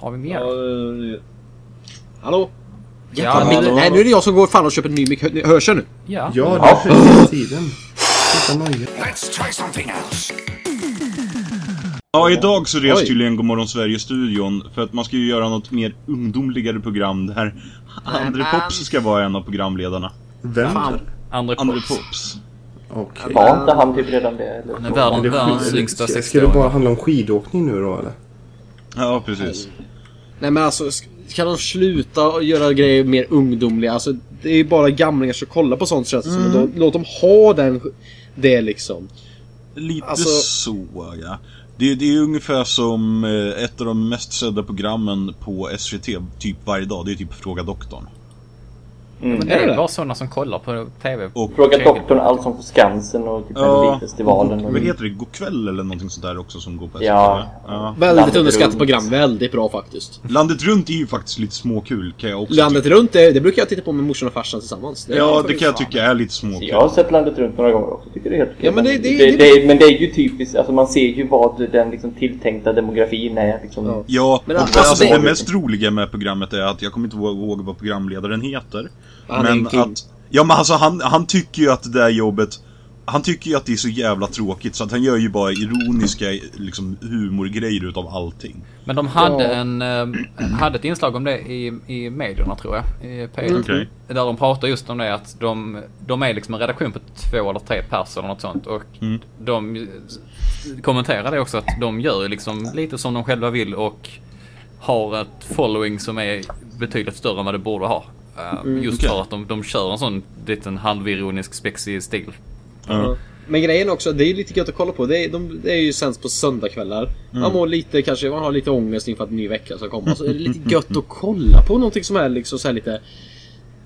Har vi mer? Ja, eh, Hallå? Ja, Jävlar, men- min- nej nu är det jag som går fan och köper en ny mick. Hör- Hörs jag nu? Ja. Ja, det är hela tiden. Let's try something else. Ja, idag så reste tydligen Godmorgon Sverige-studion för att man ska ju göra något mer ungdomligare program där Andre Pops ska vara en av programledarna. Vem? Andra Andre Pops. Pops. Okej. var inte han typ redan det? Eller? Han är världen, världens yngsta Ska, 60 ska det bara handla om skidåkning nu då eller? Ja, precis. Nej men alltså kan de sluta och göra grejer mer ungdomliga? Alltså det är ju bara gamlingar som kollar på sånt känns. Låt, låt dem ha den, det liksom. Lite Alltså- så, ja. Det, det är ungefär som eh, ett av de mest sedda programmen på SVT typ varje dag. Det är typ Fråga Doktorn. Mm. Det är bara sådana som kollar på TV. Och Fråga doktorn Allsång på Skansen och typ Ja. Melodifestivalen. Och... vad heter det? Go'kväll eller någonting sånt där också som går på SVT? Ja. ja. Väldigt Landet underskattat runt. program. Väldigt bra faktiskt. Landet runt är ju faktiskt lite småkul kan jag också Landet tycka. runt, det, det brukar jag titta på med morsan och farsan tillsammans. Det Ja, det kan jag tycka är lite småkul. Jag har sett Landet runt några gånger också, tycker det är helt okej. Ja, men det- det- det, det- det är, men det är ju typiskt, alltså man ser ju vad den liksom tilltänkta demografin är liksom. Ja. Men och alltså, alltså, det- det mest roliga med programmet är att jag kommer inte ihåg vad programledaren heter. Han är en men king. att... Ja men alltså han, han tycker ju att det där jobbet Han tycker ju att det är så jävla tråkigt så att han gör ju bara ironiska liksom, humorgrejer utav allting. Men de hade Ja. en, eh, hade ett inslag om det i, i medierna tror jag. I P1. Okej. Där de pratar just om det att de, de är liksom en redaktion på två eller tre pers eller något sånt. Och Mm. de kommenterar det också att de gör liksom lite som de själva vill och har ett following som är betydligt större än vad det borde ha. Eh, just okej. för att de, de kör en sån liten halvironisk spexig stil. Ja. Men grejen också, det är lite gött att kolla på. Det är, de, det är ju sänds på söndagkvällar. Man mår lite, kanske man har lite ångest inför att en ny vecka ska komma. Så är det lite gött att kolla på någonting som är liksom så här lite...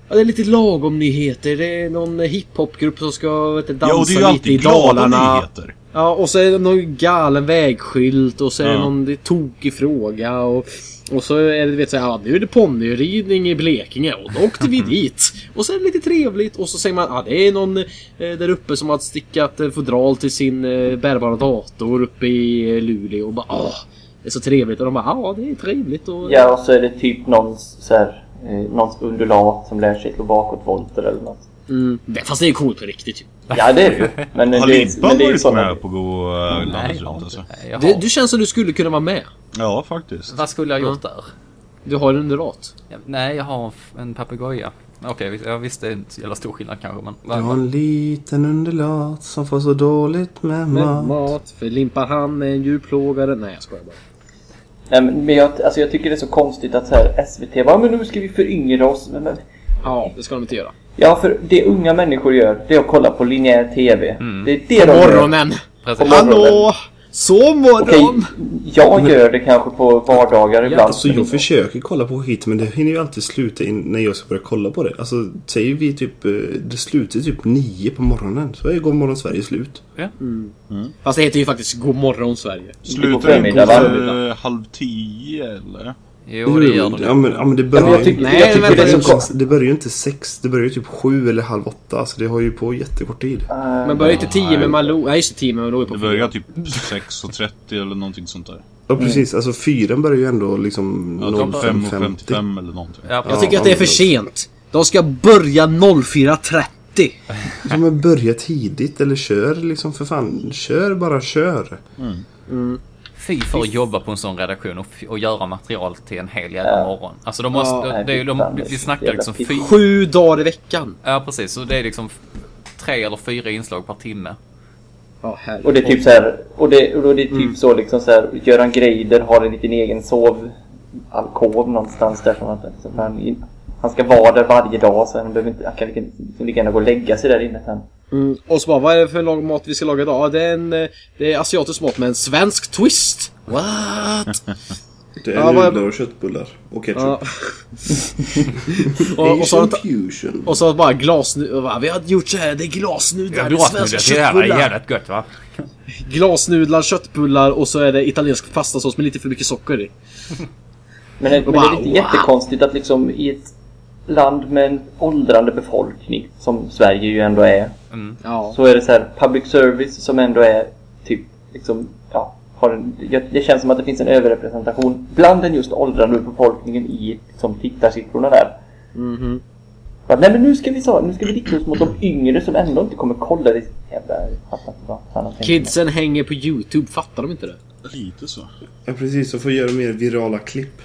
Ja, det är lite lagom nyheter. Det är någon hiphopgrupp som ska vet dansa Ja och det är ju lite i Dalarna. nyheter. Ja, och så är det någon galen vägskylt och så är det Ja. någon det är tokig fråga och, och så är det, vet så här, ja nu är det ponnyridning i Blekinge och då åkte vi dit. Och så är det lite trevligt och så säger man, ja det är någon eh, där uppe som har stickat eh, fodral till sin eh, bärbara dator uppe i eh, Luleå och bara, åh, det är så trevligt och de bara, ja det är trevligt och... Ja, och så är det typ någons så här, eh, någons undulat som lär sig slå bakåtvolter eller något. Mm, det- fast det är coolt på riktigt typ. Ja, det är det ju. Men Har det, Limpan men det är ju varit med på att gå uh, landet runt alltså? Jaha. Du, du känns som du skulle kunna vara med. Ja, faktiskt. Vad skulle jag ha gjort där? Du har en undulat. Ja, Nej, jag har en papegoja. Okej, jag visste det är inte så jävla stor skillnad kanske men... Jag har en liten underlat som får så dåligt med Med mat. mat, för Limpan han är en djurplågare. Nej jag skojar bara. Nej, men men jag, alltså jag tycker det är så konstigt att så här, SVT bara, men nu ska vi föryngra oss. Men, men, Ja, det ska de inte göra. Ja, för det unga människor gör, det är att kolla på linjär TV. Mm. Det är det På de gör. morgonen! Precis. På morgonen. Hallå! Sovmorgon! Okej, jag gör det kanske på vardagar ibland. Alltså jag försöker kolla på skit men det hinner ju alltid sluta in när jag ska börja kolla på det. Alltså säger vi typ, eh, det slutar typ nio på morgonen. Så är Godmorgon Sverige slut. Fast det heter ju faktiskt God morgon Sverige. Slutar förmiddag, va? på halv tio eller? Jo, det gör Ja det. men, ja, men det Ja, börjar men jag ju tycker, Nej, jag tycker vänta, det så inte, det börjar ju inte sex, det börjar ju typ sju eller halv åtta. Så det har ju på jättekort tid. Men börjar inte 10 med Malou? Nej just det, 10 med Malou på Det börjar typ 6.30 eller någonting sånt där. Ja precis, alltså fyran börjar ju ändå liksom Ja, de 05.50. 5.55 eller någonting. Ja, Jag tycker att det är för sent. De ska börja 04.30. Ja, men börja tidigt eller kör liksom för fan. Kör bara kör. Fy för att jobba på en sån redaktion och, och göra material till en hel jävla Ja. morgon. Alltså de måste, Ja, det de, det är vi så snackar liksom fyra... Sju dagar i veckan. Ja precis, så det är liksom tre eller fyra inslag per timme. Herregud. Och det är typ så här, och det, och då är det typ så liksom så här, Göran Greider har en liten egen sovalkov någonstans där som han, liksom, han, han ska vara där varje dag så han behöver inte, han kan lika, lika gärna gå och lägga sig där inne sen. Mm. Och så bara, vad är det för mat vi ska laga idag? Ja, det är en... eh, Det är asiatisk mat med en svensk twist. What? Det är Ja, nudlar och köttbullar. Och ketchup. Ja. och, och, så, fusion. och så bara glasnudlar. Vi har gjort så här, det är glasnudlar, det är svenska det är jävligt gött va? Glasnudlar, köttbullar och så är det italiensk pastasås med lite för mycket socker i. Men, det- men det är lite Wow. jättekonstigt att liksom i ett land med en åldrande befolkning som Sverige ju ändå är Ja. så är det så här public service som ändå är typ liksom ja har en, jag- det känns som att det finns en överrepresentation bland den just åldrande befolkningen i liksom, tittarsiffrorna där. Mhm. Bara, Nej men nu ska vi så, nu ska vi rikta oss mot de yngre som ändå inte kommer kolla det. Jävla, fattar inte. Kidsen hänger på YouTube, fattar de inte det? Lite så. Ja precis, så får göra mer virala klipp.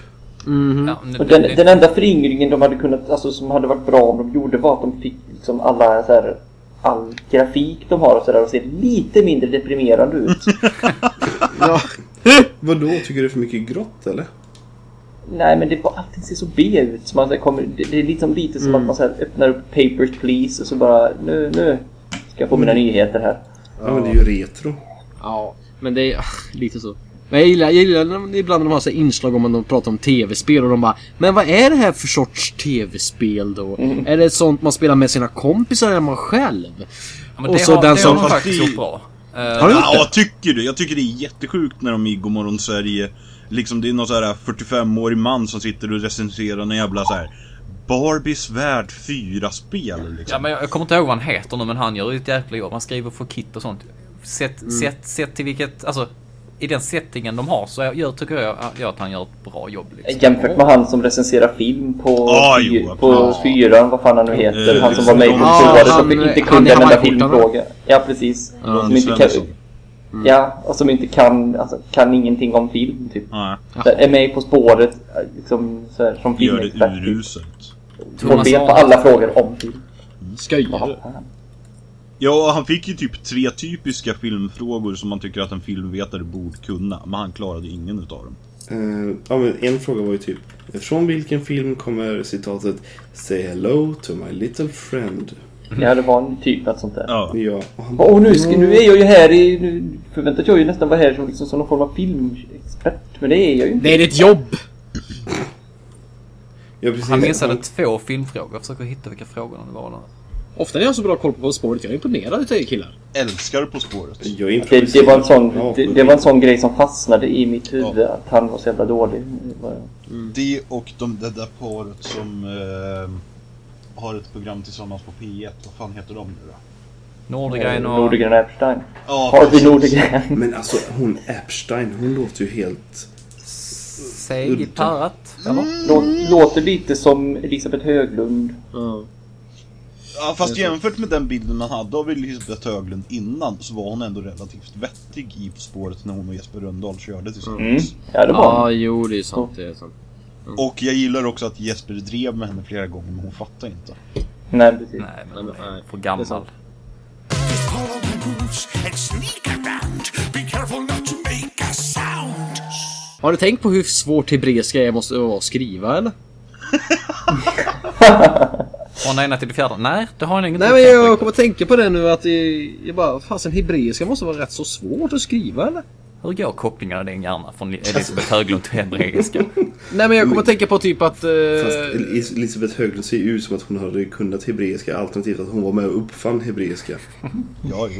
Ja, Och det- den, det- den enda föryngringen de hade kunnat, alltså som hade varit bra om de gjorde var att de fick liksom alla så här, all grafik de har och sådär och ser lite mindre deprimerande ut. Ja. Vadå, tycker du det är för mycket grått eller? Nej men det bara, allting ser så B ut. Så man, så kommer, det, det är liksom lite som att man så här, öppnar upp Papers Please och så bara nu, nu ska jag få mina nyheter här. Ja, men det är ju retro. Ja, men det är lite så. Men jag gillar, jag gillar ibland när de har så inslag om att de pratar om tv-spel och de bara Men vad är det här för sorts tv-spel då? Är det sånt man spelar med sina kompisar eller man själv? ja, och det så har, den det som- har de faktiskt gjort bra. Eh, Har du Ja, tycker du? Jag tycker det är jättesjukt när de i Godmorgon Sverige Liksom det är någon så här 45-årig man som sitter och recenserar en jävla så här Barbies värld 4-spel liksom. Ja men jag jag kommer inte ihåg vad han heter nu men han gör ju ett jäkla jobb. Han skriver för Kit och sånt. Sett, Mm. sett, sett till vilket, alltså i den settingen de har så jag, jag tycker jag, jag att han gör ett bra jobb liksom. Jämfört med han som recenserar film på, Ah, fy, jo, på absolut. fyran, vad fan han nu heter. Eh, han som var med i han- och inte kunde en enda filmfråga. Ja precis. Ja, som inte kan, Svensson. ja, och som inte kan, alltså, kan ingenting om film typ. Nej, Så Är med På spåret liksom, så här, som gör det filmexpert. typ. uruselt. Får vet på alla frågor om film. Vad du? fan. Ja, han fick ju typ tre typiska filmfrågor som man tycker att en filmvetare borde kunna. Men han klarade ingen utav dem. Eh, ja, men en fråga var ju typ Från vilken film kommer citatet Say hello to my little friend? Ja, det var en typ något sånt där. Ja. Ja, och han Åh, nu, ska, nu är jag ju här i... Nu förväntat jag ju nästan vara här som, liksom, som någon form av filmexpert. Men det är jag ju inte. Det är ditt jobb! Ja, precis. Han missade två filmfrågor. Jag försöker hitta vilka frågorna det var. Där. Ofta när jag har så bra koll på På spåret, jag är imponerad utav er killar. Älskar På spåret. Jag Det, det, var en sån, Ja, det, det var en sån grej som fastnade i mitt huvud. Att han var så jävla dålig. Det var- Det och de, det där paret som eh, har ett program tillsammans på P1. Vad fan heter de nu då? Nordegren och... Nordegren och Epstein. Ja, Harvey precis. Nordegren. Men alltså hon Epstein, hon låter ju helt... Säg Parrat. Lå- Låter lite som Elisabeth Höglund. Ja. Ja, fast jämfört med den bilden man hade av Elisabeth Höglund innan så var hon ändå relativt vettig i På spåret när hon och Jesper Rönndahl körde Mm. tillsammans. Ja, det var Ja, han. jo det är sant. Det är sant. Och jag gillar också att Jesper drev med henne flera gånger men hon fattade inte. Nej, precis. Nej, men Nej, nej. för är gammal. Har ni tänkt på hur svårt hebreiska är måste vara att skriva eller? Från det ena till det fjärde. Nej, det har jag inget Nej men jag kommer att tänka på det nu att det, jag bara, fasen hebreiska måste vara rätt så svårt att skriva eller? Hur går kopplingarna i din hjärna från Elisabeth Höglund till hebreiska? Nej men jag kommer att tänka på typ att... eh, Fast Elis- Elisabeth Höglund ser ju ut som att hon hade kunnat hebreiska alternativt att hon var med och uppfann hebreiska. Ja.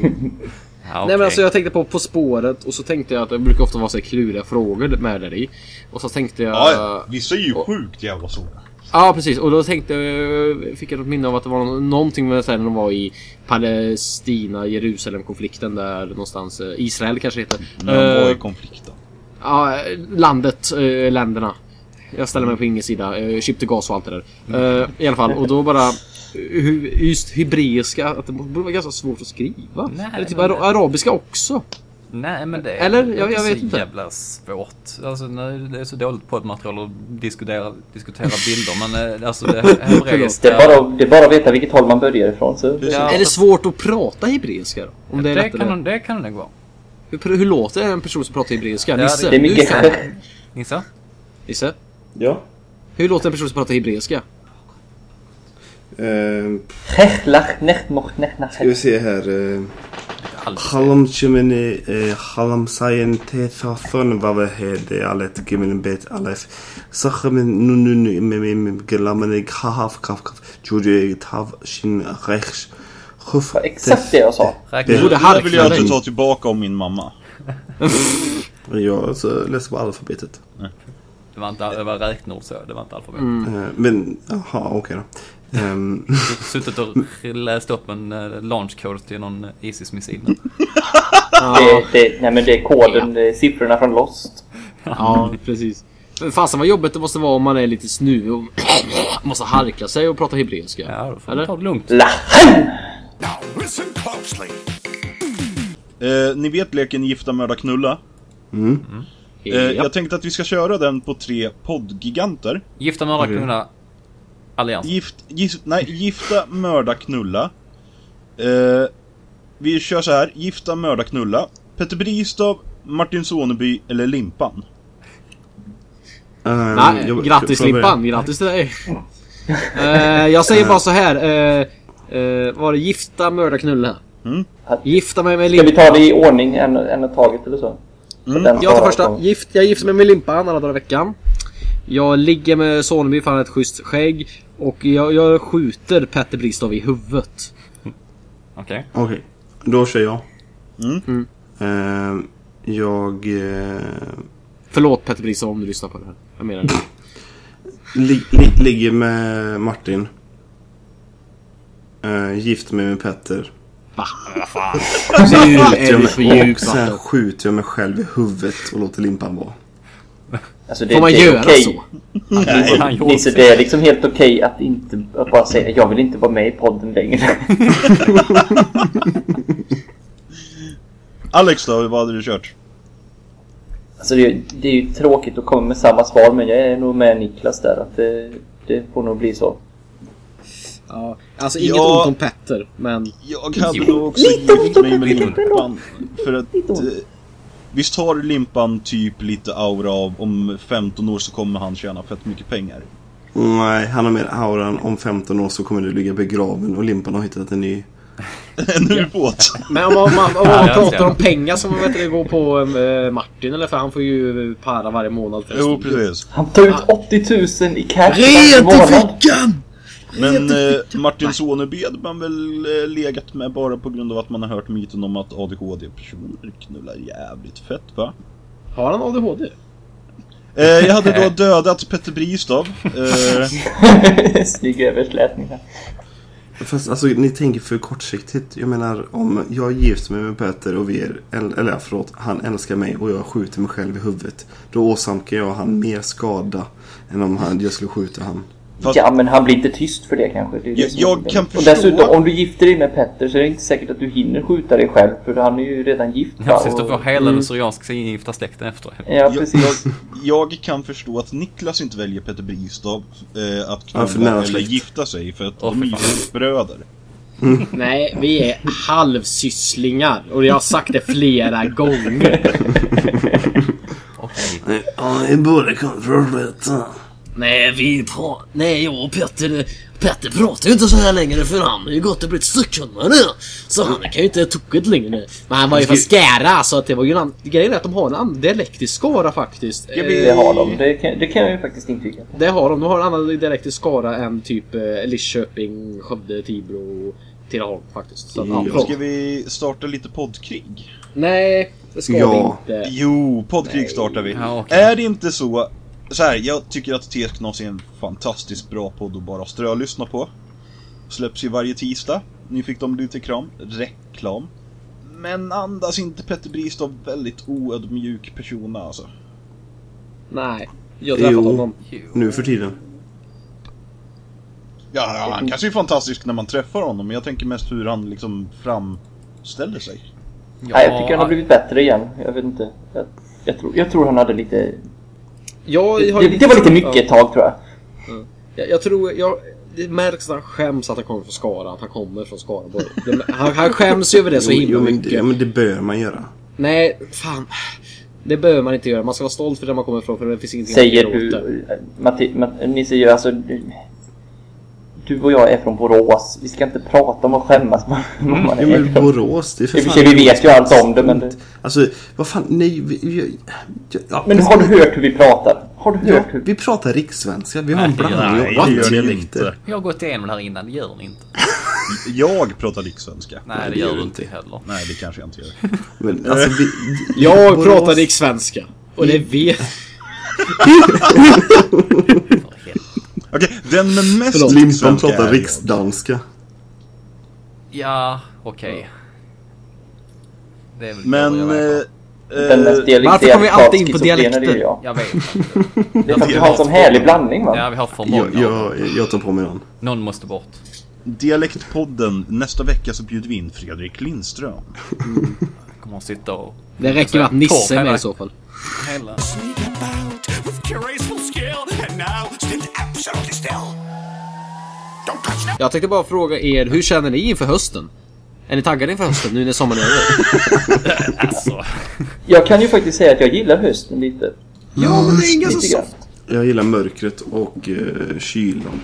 Ja, Nej men alltså jag tänkte på På spåret och så tänkte jag att det brukar ofta vara så här kluriga frågor med där i. Och så tänkte jag... ja, ja. vissa är ju sjukt jävla svåra. Ja precis och då tänkte jag, fick jag ett minne av att det var nå- någonting med när de var i Palestina, Jerusalem konflikten där någonstans. eh, Israel kanske heter. När de var i Eh, konflikten. Ja, landet, eh, länderna. Jag ställer mig på ingen sida. Chip to gas och allt det där. Eh, I alla fall, och då bara... Just hebreiska, att det borde vara ganska svårt att skriva. Nej, Eller typ arabiska också. Nej men det Eller? är Jag- jag vet så inte. jävla svårt. Alltså när det är så dåligt poddmaterial att diskutera, diskutera bilder. Men eh, alltså det hebreiska. Det är, bara, det är bara att veta vilket håll man börjar ifrån. Så Ja, är det svårt att prata hebreiska då? Om det är det, det kan det nog vara. Hur, hur låter en person som pratar hebreiska? Ja, Nisse? det är mycket... Hur- Nissa? Nisse? Ja. Hur låter en person som pratar hebreiska? Nach. ska vi se här. Eh, Halamçımını halam eh, sayın te thahthon vava hede alet gimin bet alef. Sakhmin nunun imemim gelamene kahaf kafkat. Çocuğu tav şin rex. Huf. Exakt det jag sa. Det borde Hark vill jag också ta tillbaka om min mamma. jag läser på alfabetet. Det var, inte, det var räknord så, det var inte alfabetet. Eh, mm. Men, jaha, okej okay då. Ehm, Suttit och läst upp en uh, launch code till någon Isis-missil. Det, det, nej men det är koden, det är siffrorna från Lost. Ja, precis. Men Fasen vad jobbigt det måste vara om man är lite snuvig och måste harkla sig och prata hebreiska. Ja, då får Eller? man ta det lugnt. Lachen! Now listen closely. Eh, ni vet leken Gifta, mörda, knulla? Eh, Ja. jag tänkte att vi ska köra den på tre poddgiganter. Gifta, mörda, knulla. Allians. Gift, gift, nej, Gifta, mörda, knulla. Eh, vi kör så här. Gifta, mörda, knulla. Petter Bristav, Martin Soneby eller Limpan. ehm, Nej, jag- grattis jag? Limpan, grattis till dig. Eh, jag säger bara så här. Uh, var det gifta, mörda, knulla? Mm. Gifta mig med Ska vi Limpan. ta det i ordning en, en taget eller så? Mm. Jag tar första. Gift, jag gifter mig med Limpan alla dagar i veckan. Jag ligger med Soneby för han har ett schysst skägg. Och jag, jag skjuter Petter Bristav i huvudet. Okej. Okej, då kör jag. Mm. Ehm, jag eh, Förlåt Petter Bristav om du lyssnar på det här. Jag menar det. li, li, ligger med Martin. Uh, gift mig med Petter. Va? Vad fan. Nu är Jag du på med, och sen skjuter jag mig själv i huvudet och låter limpan vara. Alltså det, Får man det är göra okej. så? Nej, Nisse, det är liksom helt okej att inte att bara säga jag vill inte vara med i podden längre. Alex då, vad hade du kört? Alltså det, är- det är ju tråkigt att komma med samma svar men jag är nog med Niklas där att det, det får nog bli så. Ja, alltså inget Ja. ont om Petter, men... Jag hade nog också gift mig med. Limpan. För att... Visst har Limpan typ lite aura av om 15 år så kommer han tjäna fett mycket pengar. Nej, han har mer auran. Om 15 år så kommer du ligga begraven och limpan har hittat en ny. En ubåt. Men om man, om man, om man pratar om pengar som vet du, går på eh, Martin eller för han får ju para varje månad Jo, precis. Han tar ut 80 000 i cash Rent i fickan! Men eh, Martin Soneby hade man väl eh, legat med bara på grund av att man har hört myten om att ADHD-personer knullar jävligt fett va? Har han ADHD? Eh, jag hade då dödat Petter Bristav. Eh, Snygg överslätning här. Fast alltså ni tänker för kortsiktigt. Jag menar om jag är gift mig med Peter och vi är, eller eller, förlåt, han älskar mig och jag skjuter mig själv i huvudet. Då åsamkar jag han mer skada än om han, jag skulle skjuta han. Fast- Ja men han blir inte tyst för det kanske. Det är det Jag- jag kan Och förstå- dessutom om du gifter dig med Petter så är det inte säkert att du hinner skjuta dig själv för han är ju redan gift. Ja, precis. Och- får hela den syrianska ingifta släkten efter. Ja precis. jag kan förstå att Niklas inte väljer Petter Bristav eh, att knulla eller gifta sig för att Åh, de är ju bröder. Nej, vi är halvsysslingar. Och jag har sagt det flera gånger. Okej. Ja, ni borde kontrollera. Nej, vi pra- Nej, jag och Petter... Petter pratar ju inte så här längre för han har ju gått och blivit styckkunnare. Så han kan ju inte tokigt längre. Men han var ju från Skara så att det var ju en annan... Grejen är att de har en annan dialekt i Skara faktiskt. Det Eh, har de. Det kan, det kan jag ju faktiskt intyga. Det har de. De har en annan dialekt i Skara än typ eh, Lidköping, Skövde, Tibro, Tidaholm faktiskt. Så, ja, förlåt. Ska vi starta lite poddkrig? Nej, det ska Ja. vi inte. Jo, poddkrig startar vi. Ja, okej. Är det inte så... Så här, jag tycker att T-knas är en fantastiskt bra podd att bara strölyssna på. Släpps ju varje tisdag. Ni fick dem lite kram. Reklam. Men andas inte Petter Bristav väldigt oödmjuk person alltså? Nej. Jag har träffat Jo. honom. Nu för tiden. Ja, ja, han kanske är fantastisk när man träffar honom, men jag tänker mest hur han liksom framställer sig. Nej, jag tycker han har blivit bättre igen. Jag vet inte. Jag, jag, tror, jag tror han hade lite... Jag har Det, det var lite mycket Ja. ett tag tror jag. Jag, jag tror, jag, det märks när han skäms att han kommer från Skara, att han kommer från Skaraborg. Han, han skäms över det så Jo, himla jo, men, mycket. det, ja, men det bör man göra. Nej, fan. Det behöver man inte göra. Man ska vara stolt för där man kommer ifrån för det finns ingenting Säger att du... Matti, Matti, ni säger ju alltså... Du, du och jag är från Borås. Vi ska inte prata om att skämmas. Man, man Ja, är men från- Borås, det är för fan... vi vet ju allt om det, men det- Alltså, vad fan, nej... Vi, vi, ja, Men har du hört hur vi pratar? Har du Ja, hört hur... vi pratar rikssvenska. Vi har en blandning nej, av dialekter. inte. Jag har gått igenom det här innan, det gör ni inte. Jag pratar rikssvenska. Nej, Nej, det gör du inte. heller. Nej, det kanske jag inte gör. Men alltså, vi, Jag Borås- pratar rikssvenska. Och det vet... Okej, den med mest Förlåt. Limpan rikssvenska pratar är jag. riksdanska. Ja, okej. Väl Men... Eh, Den mest eh, Varför kommer vi alltid in på dialekter? jag. Jag vet. Det är för att vi har en sån härlig blandning va? Ja, vi har för många. Jag, jag, jag tar på mig den. Någon måste bort. Dialektpodden, nästa vecka så bjuder vi in Fredrik Lindström. Kommer att sitta och... Det räcker med att Nisse är med i så fall. Hela... Jag tänkte bara fråga er, hur känner ni inför hösten? Är ni taggade inför hösten nu när sommaren är över? Alltså. Jag kan ju faktiskt säga att jag gillar hösten lite. Ja, men det är inga Lite så grann. Jag gillar mörkret och uh, kylan.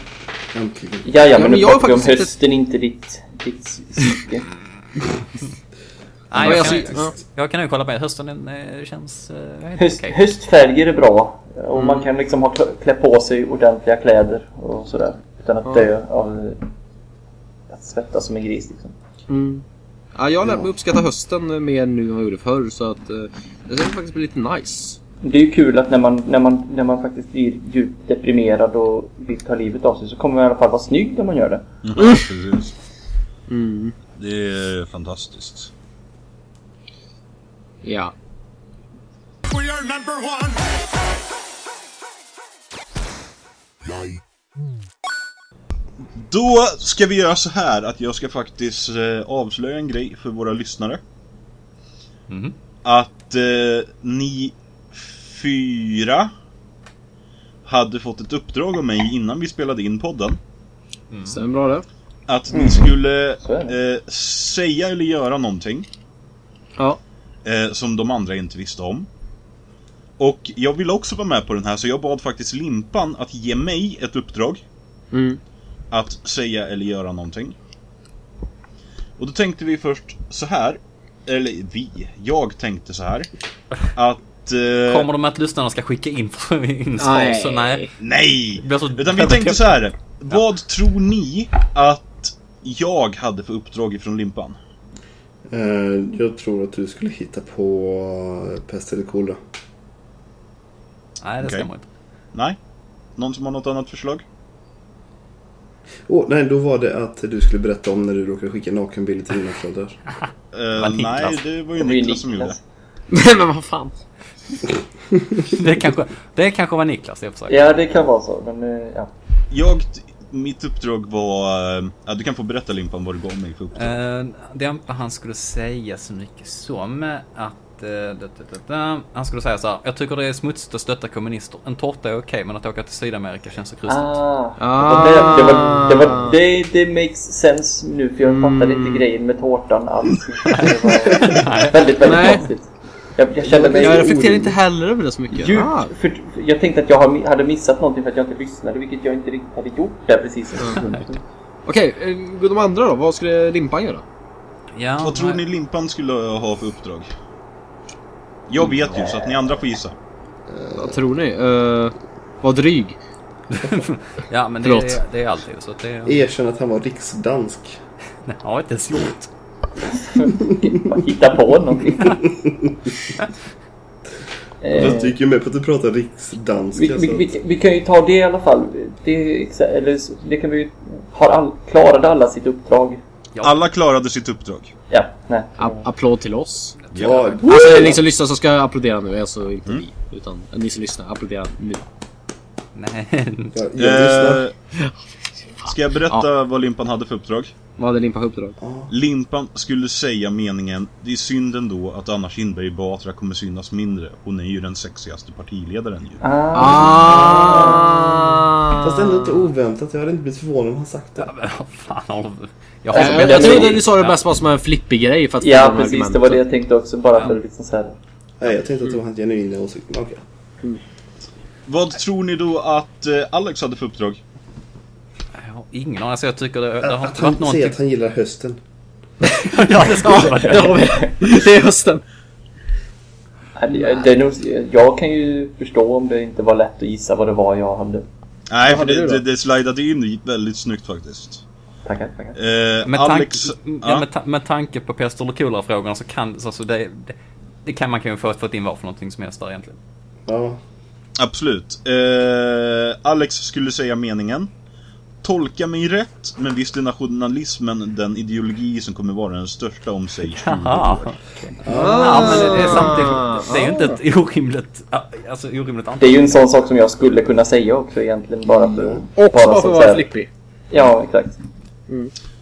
Äntligen. Ja, ja, men men nu pratar vi om hösten, inte ditt, ditt psyke. Nej, Ja, jag, kan, ja. jag kan nog kolla med. Hösten eh, känns eh, Höst, okej. Höstfärger är bra. Och man kan liksom ha, klä på sig ordentliga kläder och sådär. Utan att dö av att svettas som en gris liksom. Mm. Ja, jag har lärt mig uppskatta hösten mer nu än vad jag gjorde förr så att eh, det ska faktiskt bli lite nice. Det är ju kul att när man, när man, när man faktiskt blir djupt deprimerad och vill ta livet av sig så kommer man i alla fall vara snygg när man gör det. Ja, precis. Mm. Det är fantastiskt. Ja. We are number one. Då ska vi göra så här att jag ska faktiskt eh, avslöja en grej för våra lyssnare. Mhm. Att eh, ni fyra hade fått ett uppdrag av mig innan vi spelade in podden. Stämmer bra det? Att ni skulle eh, säga eller göra någonting Ja. eh, som de andra inte visste om. Och jag ville också vara med på den här så jag bad faktiskt Limpan att ge mig ett uppdrag Mm. Att säga eller göra någonting. Och då tänkte vi först så här, eller vi, jag tänkte så här. Att... Eh, Kommer de att lyssnarna ska skicka in, in svar? Nej. Så nej. så- Utan vi tänkte så här. Vad tror ni att jag hade för uppdrag ifrån Limpan? Eh, jag tror att du skulle hitta på uh, pest eller kolera. Nej, det Okej. stämmer inte. Nej? Någon som har något annat förslag? Åh, nej, då var det att du skulle berätta om när du råkade skicka nakenbilder till dina föräldrar. Niklas. nej, det var ju Det ju Niklas som gjorde. Niklas. Nej men vad fan. Det kanske, det kanske var Niklas i och för sig. Ja, det kan vara så. Men, eh, ja. Jag, mitt uppdrag var... Ja, du kan få berätta Limpan vad du gav mig för uppdrag. Uh, det inte han skulle säga så mycket som att... eh. Han skulle säga så här. Jag tycker det är smutsigt att stötta kommunister. En tårta är okej, men att åka till Sydamerika känns så krystat. Ah, Ah. det, var det, det, var, det, var, det, det makes sense nu för jag fattade inte grejen med tårtan alls. Det var väldigt, väldigt Nej. konstigt. Jag, jag kände mig Jag så reflekterar orolig. inte heller över det så mycket. Ah. för, för jag tänkte att jag hade missat någonting för att jag inte lyssnade, vilket jag inte riktigt hade gjort där precis. Okej, eh, de andra då? Vad skulle Limpan göra? Ja, Vad tror nej. ni Limpan skulle ha för uppdrag? Jag vet ju, så att ni andra får gissa. Vad tror ni? Uh, var dryg. Ja, men det är, det är alltid så att det är... Erkänn att han var riksdansk. Nej, jag har inte ens gjort. Hitta på någonting. Eh, Fast du gick ju med på att du pratar riksdanska. vi, vi, att- vi, vi kan ju ta det i alla fall. Det, eller, det kan vi ju... Har all, klarade alla sitt uppdrag? Ja. Alla klarade sitt uppdrag. Ja, nej. A- applåd till oss. Ja, Alltså ni som lyssnar så ska jag applådera nu, alltså inte vi. Utan ni som lyssnar, applådera nu. Nej. jag, jag lyssnar. Ska jag berätta vad Limpan hade för uppdrag? Vad hade Limpa för uppdrag? Limpan skulle säga meningen Det är synd ändå att Anna Kinberg Batra kommer synas mindre. Hon är ju den sexigaste partiledaren ju. Ah! Fast ändå inte oväntat. Jag hade inte blivit förvånad om han sagt det. Men vad fan du? Jag har Jag, trodde ni sa det bäst bara som en flippig grej för att Ja, precis. Det var det jag tänkte också. Bara för liksom så här. Nej, jag tänkte att det var hans genuina åsikt. men Okej. Vad tror ni då att eh, Alex hade för uppdrag? Ingen aning. Alltså jag tycker det, det har Att inte varit någonting. att han gillar hösten. Ja, det ska vara Det det. har vi. Det är hösten. Det- är nog, jag kan ju förstå om det inte var lätt att gissa vad det var jag hade. Nej, för det, det, det slidade in väldigt snyggt faktiskt. Tackar, tackar. Eh, Med, tank, Alex... ja, ja. med, ta, med tanke på pest eller kolera frågorna så kan alltså det, det, det kan man kan ju få fått in vad för någonting som helst där egentligen. Ja. Absolut. Eh, Alex skulle säga meningen. Tolka mig rätt, men visst är nationalismen den ideologi som kommer vara den största om sig 20 Haha. år. Ja, men det, det är samtidigt, det är ju inte ett orimligt, alltså orimligt Det är ju en sån sak som jag skulle kunna säga också egentligen. Bara för Och bara för att vara flippig. Ja, exakt.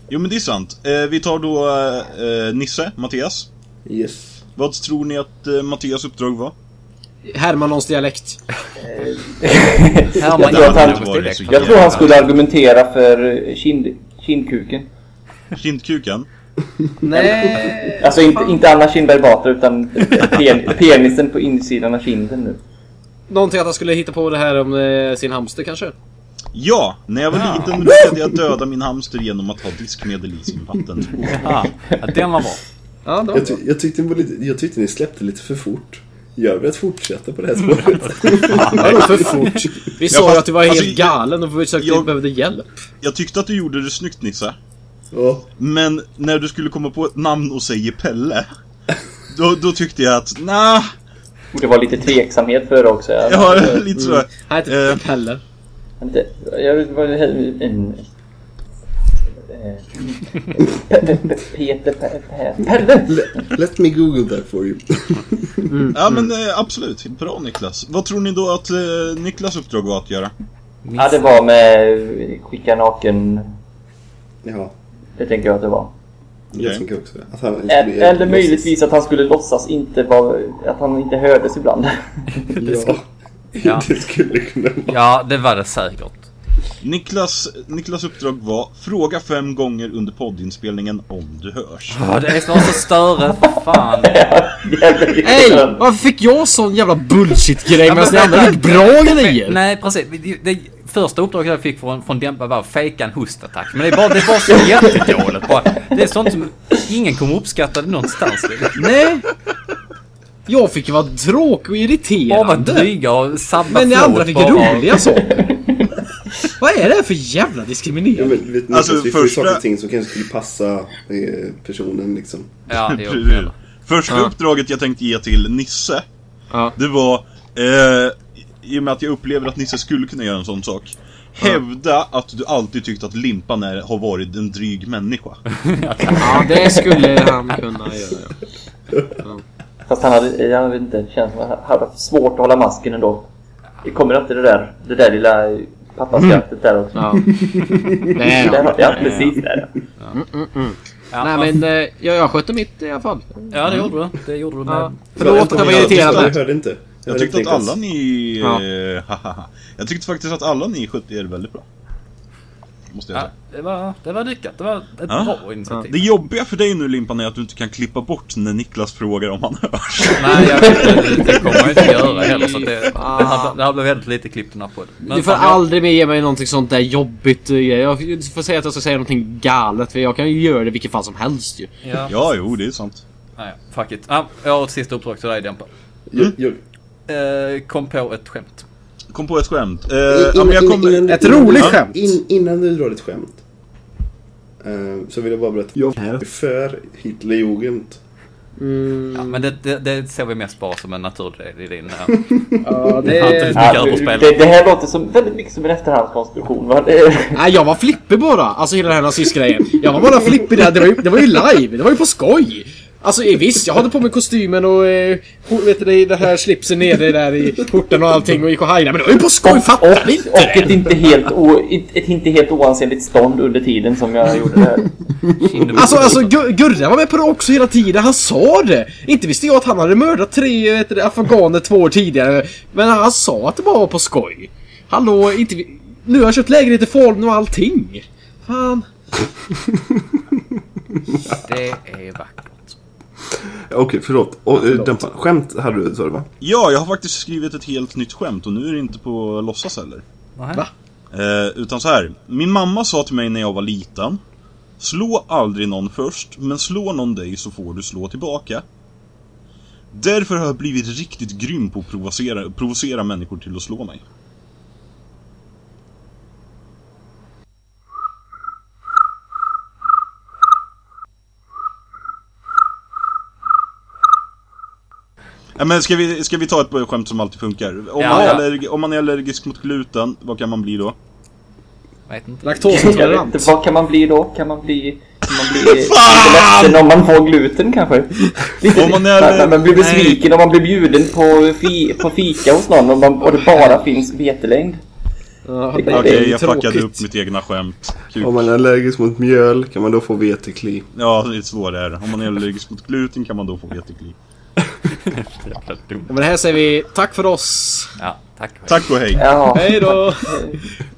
Jo men det är sant. Eh, vi tar då eh, Nisse, Mattias. Yes. Vad tror ni att eh, Mattias uppdrag var? Hermanons dialekt. Här Jag tror att han-. Jag tror han skulle argumentera för kind, kindkuken. Kindkuken? Nej. Alltså inte, inte Anna Kinberg Batra utan pen, penisen på insidan av kinden nu. Någonting att han skulle hitta på det här om eh, sin hamster kanske? Ja, när jag var liten råkade jag döda min hamster genom att ha diskmedel i sin vatten. Ja, ja, den var bra. Ja, det var Jag, ty jag, tyckte, lite, jag tyckte ni släppte lite för fort. Gör vi att fortsätta på det här spåret? Vadå för fort? Vi sa ju att du var helt alltså, galen och försökte jag- behövde hjälp. Jag tyckte att du gjorde det snyggt Nisse. ja. Men när du skulle komma på ett namn och säger Pelle. Då, då tyckte jag att, nah, Och det var lite tveksamhet för det också. Jag har lite sådär. Han heter Eh. Pelle. jag var en... en eh, Pe- Pe- Pe- Peter Pe- Pe- Pelle! Let me google that for you. Ja men eh, absolut, bra Niklas. Vad tror ni då att eh, Niklas uppdrag var att göra? Ja, det var med skicka naken. Ja, Det tänker jag att det var. jag Okej. tänker också. Att han Eller låtsas- möjligtvis att han skulle låtsas inte vara... Att han inte hördes ibland. Ja. Ja. det skulle kunna vara. Ja, det var det säkert. Niklas, Niklas uppdrag var Fråga fem gånger under poddinspelningen om du hörs. Ja, det är snart så större. Fan. Jävligt Hej! Varför fick jag sån jävla bullshit-grej Ja, medan men ni andra fick bra grejer? Nej, precis. Det, det första uppdraget jag fick från, från Dämpa var fejka en hostattack. Men det är bara, det är bara så jättedåligt. Bara, det är sånt som ingen kommer uppskatta det någonstans. Nej. Jag fick ju vara tråkig och Bara vara irriterande. dryga och sabba Men ni andra fick bara. roliga saker. Vad är det för jävla Ja, diskriminering? men, vet, Alltså, alltså, vi får ju första- saker och ting som kanske skulle passa eh, personen liksom. Ja, Precis. jävlar. Första Ja. uppdraget jag tänkte ge till Nisse, Ja. det var eh, I och med att jag upplever att Nisse skulle kunna göra en sån sak. Hävda att du alltid tyckt att Limpan är, har varit en dryg människa. ja, det skulle han kunna göra. Fast han hade, jag vet inte, det känns som han hade haft svårt att hålla masken ändå. Det kommer alltid det där, det där lilla pappaskrattet där också. Ja. Det är Där, han. har- ja, precis där. Ja, Nej men eh, ja, jag skötte mitt i alla fall. Ja, det gjorde du. Det gjorde du med. Ja. Förlåt att jag var Jag irriterad. hörde inte. Jag hörde tyckte att alla ni... Ja. Jag tyckte faktiskt att alla ni skötte er väldigt bra. Måste jag Ja, säga. det var, det var lyckat. Det var ett Ja. bra initiativ. Det jobbiga för dig nu Limpan är att du inte kan klippa bort när Niklas frågar om han hörs. Nej, jag vet inte. Det kommer jag inte göra heller. Så att det, det, här, det här blev väldigt lite klipp på det. Men Du får jag- aldrig mer ge mig någonting sånt där jobbigt. eh, Jag får säga att jag ska säga någonting galet för jag kan ju göra det vilket fall som helst ju. Ja. Ja, jo, det är sant. Nej, fuck it. Ja, jag har ett sista uppdrag till dig Dämpa. Jag, jag, Eh, kom på ett skämt. Kom på ett skämt. Eh, in- ja, men jag in- kommer... innan- Ett roligt ja, skämt. In, innan du drar ett skämt. eh, så vill jag bara berätta. Jag är för Hitlerjugend. Ja, men det, det, det ser vi mest bara som en naturlig i din... Uh, Ja, det är Ja, det, det här låter som väldigt mycket som en efterhandskonstruktion. Va? Nej, jag var flippig bara. Alltså hela den här nazistgrejen. Jag var bara flippig där. Det var ju, det var ju live. Det var ju på skoj. Alltså eh, visst, jag hade på mig kostymen och eh, vet du, det, den här slipsen nere där i skjortan och allting och gick och hajade. Men det var ju på skoj, fattar ni inte Och det? ett inte helt, o, ett, ett inte helt oansenligt stånd under tiden som jag gjorde det här. Alltså, alltså Gu- Gurra var med på det också hela tiden. Han sa det. Inte visste jag att han hade mördat tre vet du, afghaner två år tidigare. Men han sa att det bara var på skoj. Hallå, inte. Nu har jag köpt lägenhet i Falun och allting. Fan. Det är vackert. Okej, förlåt. Och, eh, dämpa. Skämt hade du, sa du va? Ja, jag har faktiskt skrivit ett helt nytt skämt och nu är det inte på låtsas heller. Nej. Va? Eh, utan så här. Min mamma sa till mig när jag var liten. Slå aldrig någon först, men slå någon dig så får du slå tillbaka. Därför har jag blivit riktigt grym på att provocera, provocera människor till att slå mig. Ja, men ska, vi, ska vi ta ett skämt som alltid funkar? Om, Ja, man är ja. allerg, om man är allergisk mot gluten, vad kan man bli då? Vet inte. Jag vet Laktosintolerant. inte, vad kan man bli då? Kan man bli... Kan man bli lite ledsen om man får gluten kanske? Lite, Om man är- man, man blir besviken om man blir bjuden på, fi, på fika hos någon och, man, och det bara finns vetelängd. Ja, Okej, är ju jag fuckade tråkigt. upp mitt egna skämt. Kul. Om man är allergisk mot mjöl kan man då få vetekli. Ja, det är är. Om man är allergisk mot gluten kan man då få vetekli. Men det här säger vi tack för oss. Ja, tack. Tack och hej! Ja. Hej då!